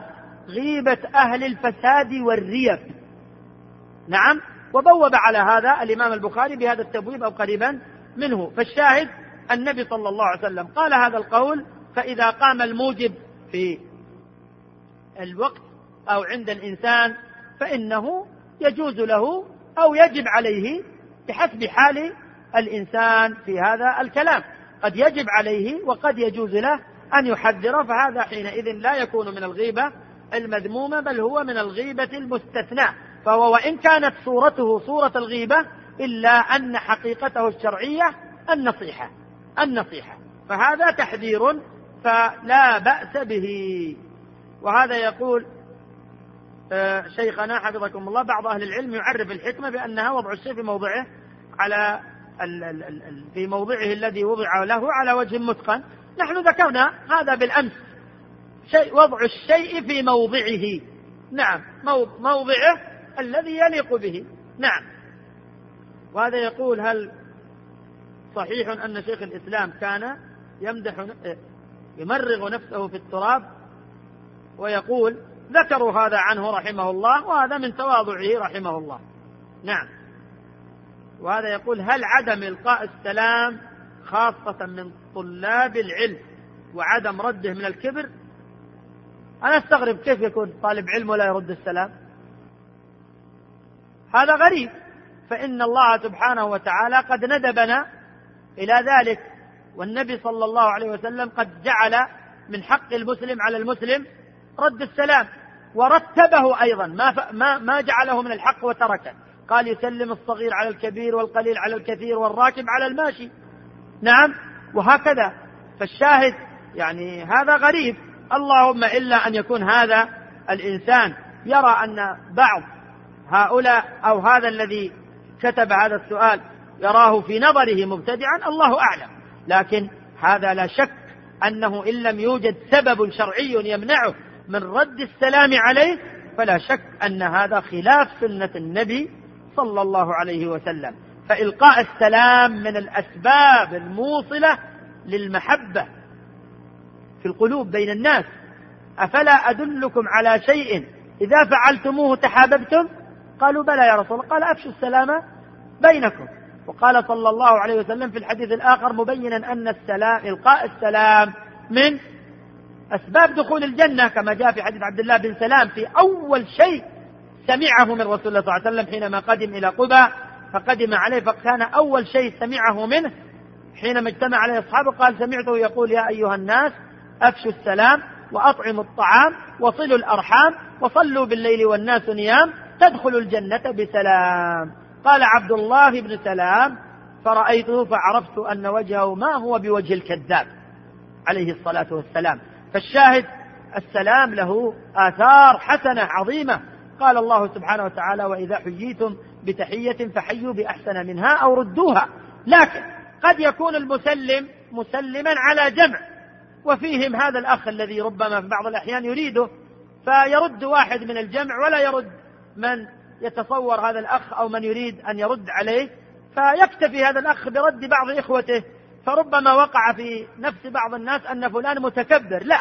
غيبة أهل الفساد والريب. نعم وبوب على هذا الإمام البخاري بهذا التبويب أو قريبا منه. فالشاهد النبي صلى الله عليه وسلم قال هذا القول فإذا قام الموجب في الوقت أو عند الإنسان فإنه يجوز له أو يجب عليه بحسب حال الإنسان في هذا الكلام. قد يجب عليه وقد يجوز له أن يحذر فهذا حينئذ لا يكون من الغيبة المذمومة بل هو من الغيبة المستثنى فهو وإن كانت صورته صورة الغيبة إلا أن حقيقته الشرعية النصيحة النصيحة. فهذا تحذير فلا بأس به. وهذا يقول آه، شيخنا حفظكم الله بعض أهل العلم يعرف الحكمة بأنها وضع الشيء في موضعه على في موضعه الذي وضع له على وجه متقن. نحن ذكرنا هذا بالأمس. شيء وضع الشيء في موضعه. نعم موضعه الذي يليق به. نعم. وهذا يقول هل صحيح أن شيخ الإسلام كان يمدح يمرغ نفسه في التراب؟ ويقول ذكروا هذا عنه رحمه الله وهذا من تواضعه رحمه الله. نعم. وهذا يقول هل عدم إلقاء السلام خاصة من طلاب العلم وعدم رده من الكبر؟ أنا أستغرب كيف يكون طالب علم ولا يرد السلام؟ هذا غريب. فإن الله سبحانه وتعالى قد ندبنا إلى ذلك والنبي صلى الله عليه وسلم قد جعل من حق المسلم على المسلم رد السلام ورتبه أيضا. ما ما ما جعله من الحق وتركه. قال يسلم الصغير على الكبير والقليل على الكثير والراكب على الماشي. نعم وهكذا. فالشاهد يعني هذا غريب. اللهم إلا أن يكون هذا الإنسان يرى أن بعض هؤلاء أو هذا الذي كتب هذا السؤال يراه في نظره مبتدعا الله أعلم. لكن هذا لا شك أنه إن لم يوجد سبب شرعي يمنعه من رد السلام عليه فلا شك أن هذا خلاف سنة النبي صلى الله عليه وسلم. فإلقاء السلام من الأسباب الموصلة للمحبة في القلوب بين الناس. أفلا أدلكم على شيء إذا فعلتموه تحاببتم؟ قالوا بلى يا رسول الله. قال أفشوا السلام بينكم. وقال صلى الله عليه وسلم في الحديث الآخر مبينا أن السلام إلقاء السلام من أسباب دخول الجنة كما جاء في حديث عبد الله بن سلام في أول شيء سمعه من رسول الله صلى الله عليه وسلم حينما قدم إلى قبى فقدم عليه فكان أول شيء سمعه منه. حينما اجتمع عليه أصحابه قال سمعته يقول يا أيها الناس أفشوا السلام وأطعموا الطعام وصلوا الأرحام وصلوا بالليل والناس نيام تدخلوا الجنة بسلام. قال عبد الله بن سلام فرأيته فعرفت أن وجهه ما هو بوجه الكذاب عليه الصلاة والسلام. فالشاهد السلام له آثار حسنة عظيمة. قال الله سبحانه وتعالى وإذا حييتم بتحية فحيوا بأحسن منها أو ردوها. لكن قد يكون المسلم مسلما على جمع. وفيهم هذا الأخ الذي ربما في بعض الأحيان يريده فيرد واحد من الجمع ولا يرد من يتصور هذا الأخ أو من يريد أن يرد عليه فيكتفي هذا الأخ برد بعض إخوته فربما وقع في نفس بعض الناس أن فلان متكبر. لا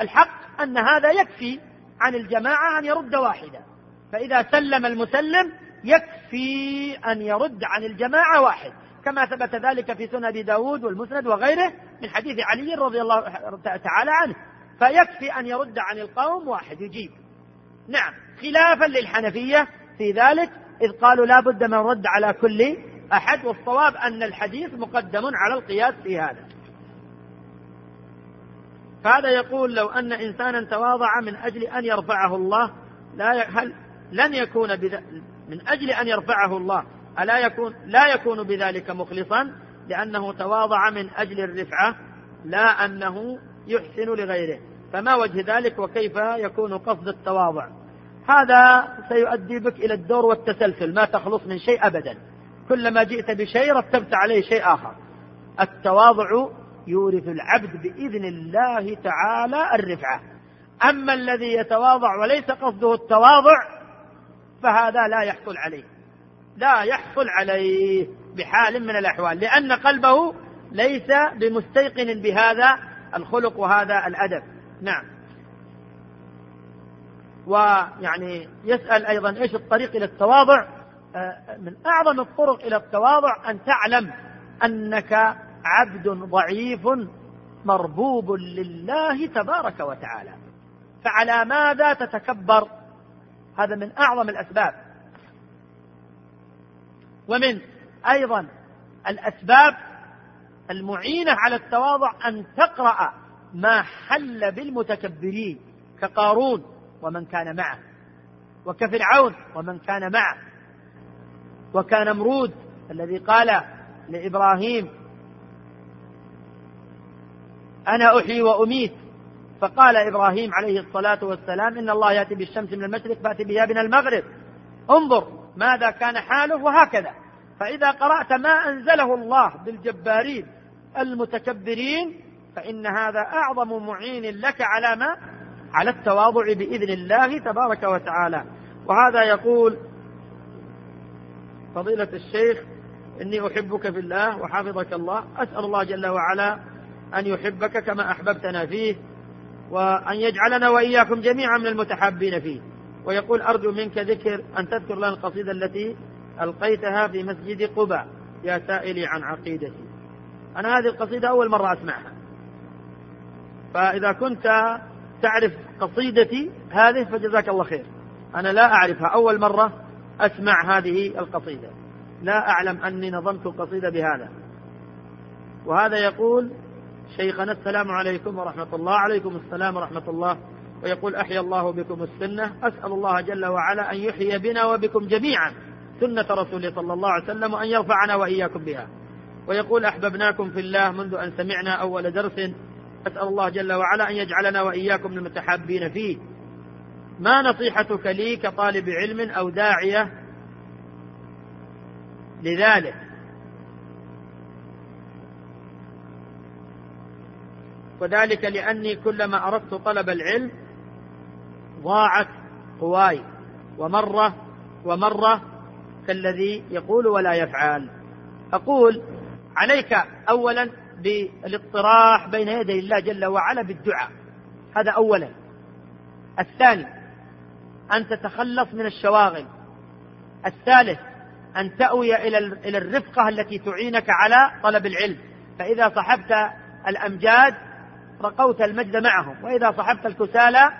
الحق أن هذا يكفي عن الجماعة أن يرد واحدا. فإذا سلم المسلم يكفي أن يرد عن الجماعة واحد. كما ثبت ذلك في سنن أبي داود والمسند وغيره من حديث علي رضي الله تعالى عنه. فيكفي أن يرد عن القوم واحد يجيب. نعم خلافا للحنفية في ذلك إذ قالوا لا بد من رد على كل أحد والصواب أن الحديث مقدم على القياس في هذا. فهذا يقول لو أن إنسانا تواضع من أجل أن يرفعه الله لا هل لن يكون من أجل أن يرفعه الله ألا يكون لا يكون بذلك مخلصا لأنه تواضع من أجل الرفعة لا أنه يحسن لغيره. فما وجه ذلك وكيف يكون قصد التواضع؟ هذا سيؤدي بك إلى الدور والتسلسل ما تخلص من شيء أبدا. كلما جئت بشيء رتبت عليه شيء آخر. التواضع يورث العبد بإذن الله تعالى الرفعة. أما الذي يتواضع وليس قصده التواضع فهذا لا يحصل عليه. لا يحصل عليه بحال من الأحوال لأن قلبه ليس بمستيقن بهذا الخلق وهذا الأدب. نعم. ويعني يسأل أيضا إيش الطريق إلى التواضع؟ آه، من أعظم الطرق إلى التواضع أن تعلم أنك عبد ضعيف مربوب لله تبارك وتعالى. فعلى ماذا تتكبر؟ هذا من أعظم الأسباب. ومن أيضا الأسباب المعينة على التواضع أن تقرأ ما حل بالمتكبرين كقارون ومن كان معه وكفرعون ومن كان معه وكنمرود الذي قال لإبراهيم أنا أحيي وأميت. فقال إبراهيم عليه الصلاة والسلام إن الله يأتي بالشمس من المشرق فأتي بها من المغرب. انظر ماذا كان حاله وهكذا. فإذا قرأت ما أنزله الله بالجبارين المتكبرين فإن هذا أعظم معين لك على ما؟ على التواضع بإذن الله تبارك وتعالى. وهذا يقول فضيلة الشيخ إني أحبك في الله وحافظك الله. أسأل الله جل وعلا أن يحبك كما أحببتنا فيه وأن يجعلنا وإياكم جميعا من المتحابين فيه. ويقول أرجو منك ذكر أن تذكر لنا القصيدة التي ألقيتها في مسجد قباء يا سائلي عن عقيدتي. أنا هذه القصيدة أول مرة أسمعها. فإذا كنت تعرف قصيدتي هذه فجزاك الله خير. أنا لا أعرفها. أول مرة أسمع هذه القصيدة. لا أعلم أني نظمت القصيدة بهذا. وهذا يقول شيخنا السلام عليكم ورحمة الله. عليكم السلام ورحمة الله. ويقول أحيا الله بكم السنة أسأل الله جل وعلا أن يحيي بنا وبكم جميعا سنة رسوله صلى الله عليه وسلم وأن يرفعنا وإياكم بها. ويقول أحببناكم في الله منذ أن سمعنا أول درس أسأل الله جل وعلا أن يجعلنا وإياكم من المتحابين فيه. ما نصيحتك لي كطالب علم أو داعية لذلك؟ وذلك لأني كلما أردت طلب العلم ضاعت قواي ومرة ومرة كالذي يقول ولا يفعل. أقول عليك أولا بالاطراح بين يدي الله جل وعلا بالدعاء. هذا أولا. الثاني أن تتخلص من الشواغل. الثالث أن تأوي إلى الرفقة التي تعينك على طلب العلم. فإذا صحبت الأمجاد رقوت المجد معهم. وإذا صحبت الكسالى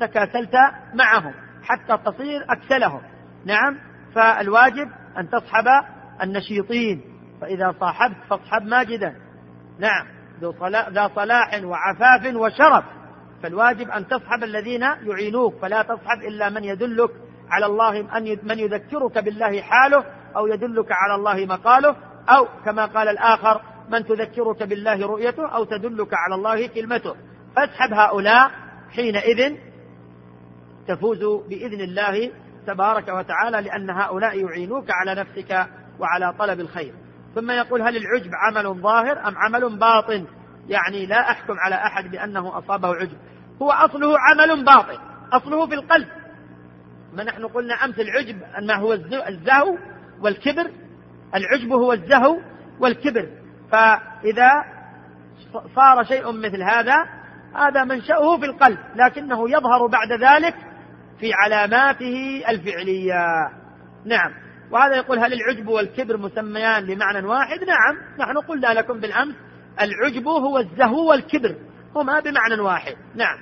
تكاسلت معهم حتى تصير أكسلهم. نعم فالواجب أن تصحب النشيطين. فإذا صاحبت فاصحب ماجدا. نعم ذا صلاح وعفاف وشرف. فالواجب أن تصحب الذين يعينوك. فلا تصحب إلا من يدلك على الله من يذكرك بالله حاله أو يدلك على الله مقاله أو كما قال الآخر من تذكرك بالله رؤيته أو تدلك على الله كلمته. فاسحب هؤلاء حينئذ تفوز بإذن الله تبارك وتعالى لأن هؤلاء يعينوك على نفسك وعلى طلب الخير. ثم يقول هل العجب عمل ظاهر أم عمل باطن؟ يعني لا أحكم على أحد بأنه أصابه عجب. هو أصله عمل باطن أصله في القلب. ما نحن قلنا أمس العجب ما هو الزهو والكبر. العجب هو الزهو والكبر. فإذا صار شيء مثل هذا هذا منشأه في القلب لكنه يظهر بعد ذلك في علاماته الفعلية. نعم. وهذا يقول هل العجب والكبر مسميان بمعنى واحد؟ نعم. نحن قلنا لكم بالأمس العجب هو الزهو والكبر هما بمعنى واحد. نعم.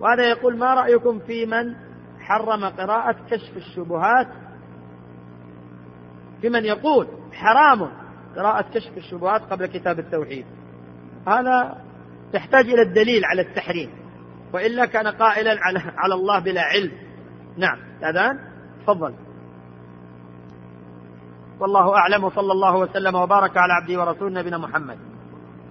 وهذا يقول ما رأيكم في من حرم قراءة كشف الشبهات؟ في من يقول حرام قراءة كشف الشبهات قبل كتاب التوحيد. هذا يحتاج إلى الدليل على التحريم. وإلا كان قائلا على, الله بلا علم. نعم. الأذان تفضل. والله أعلم وصلى الله وسلم وبارك على عبده ورسول نبينا محمد.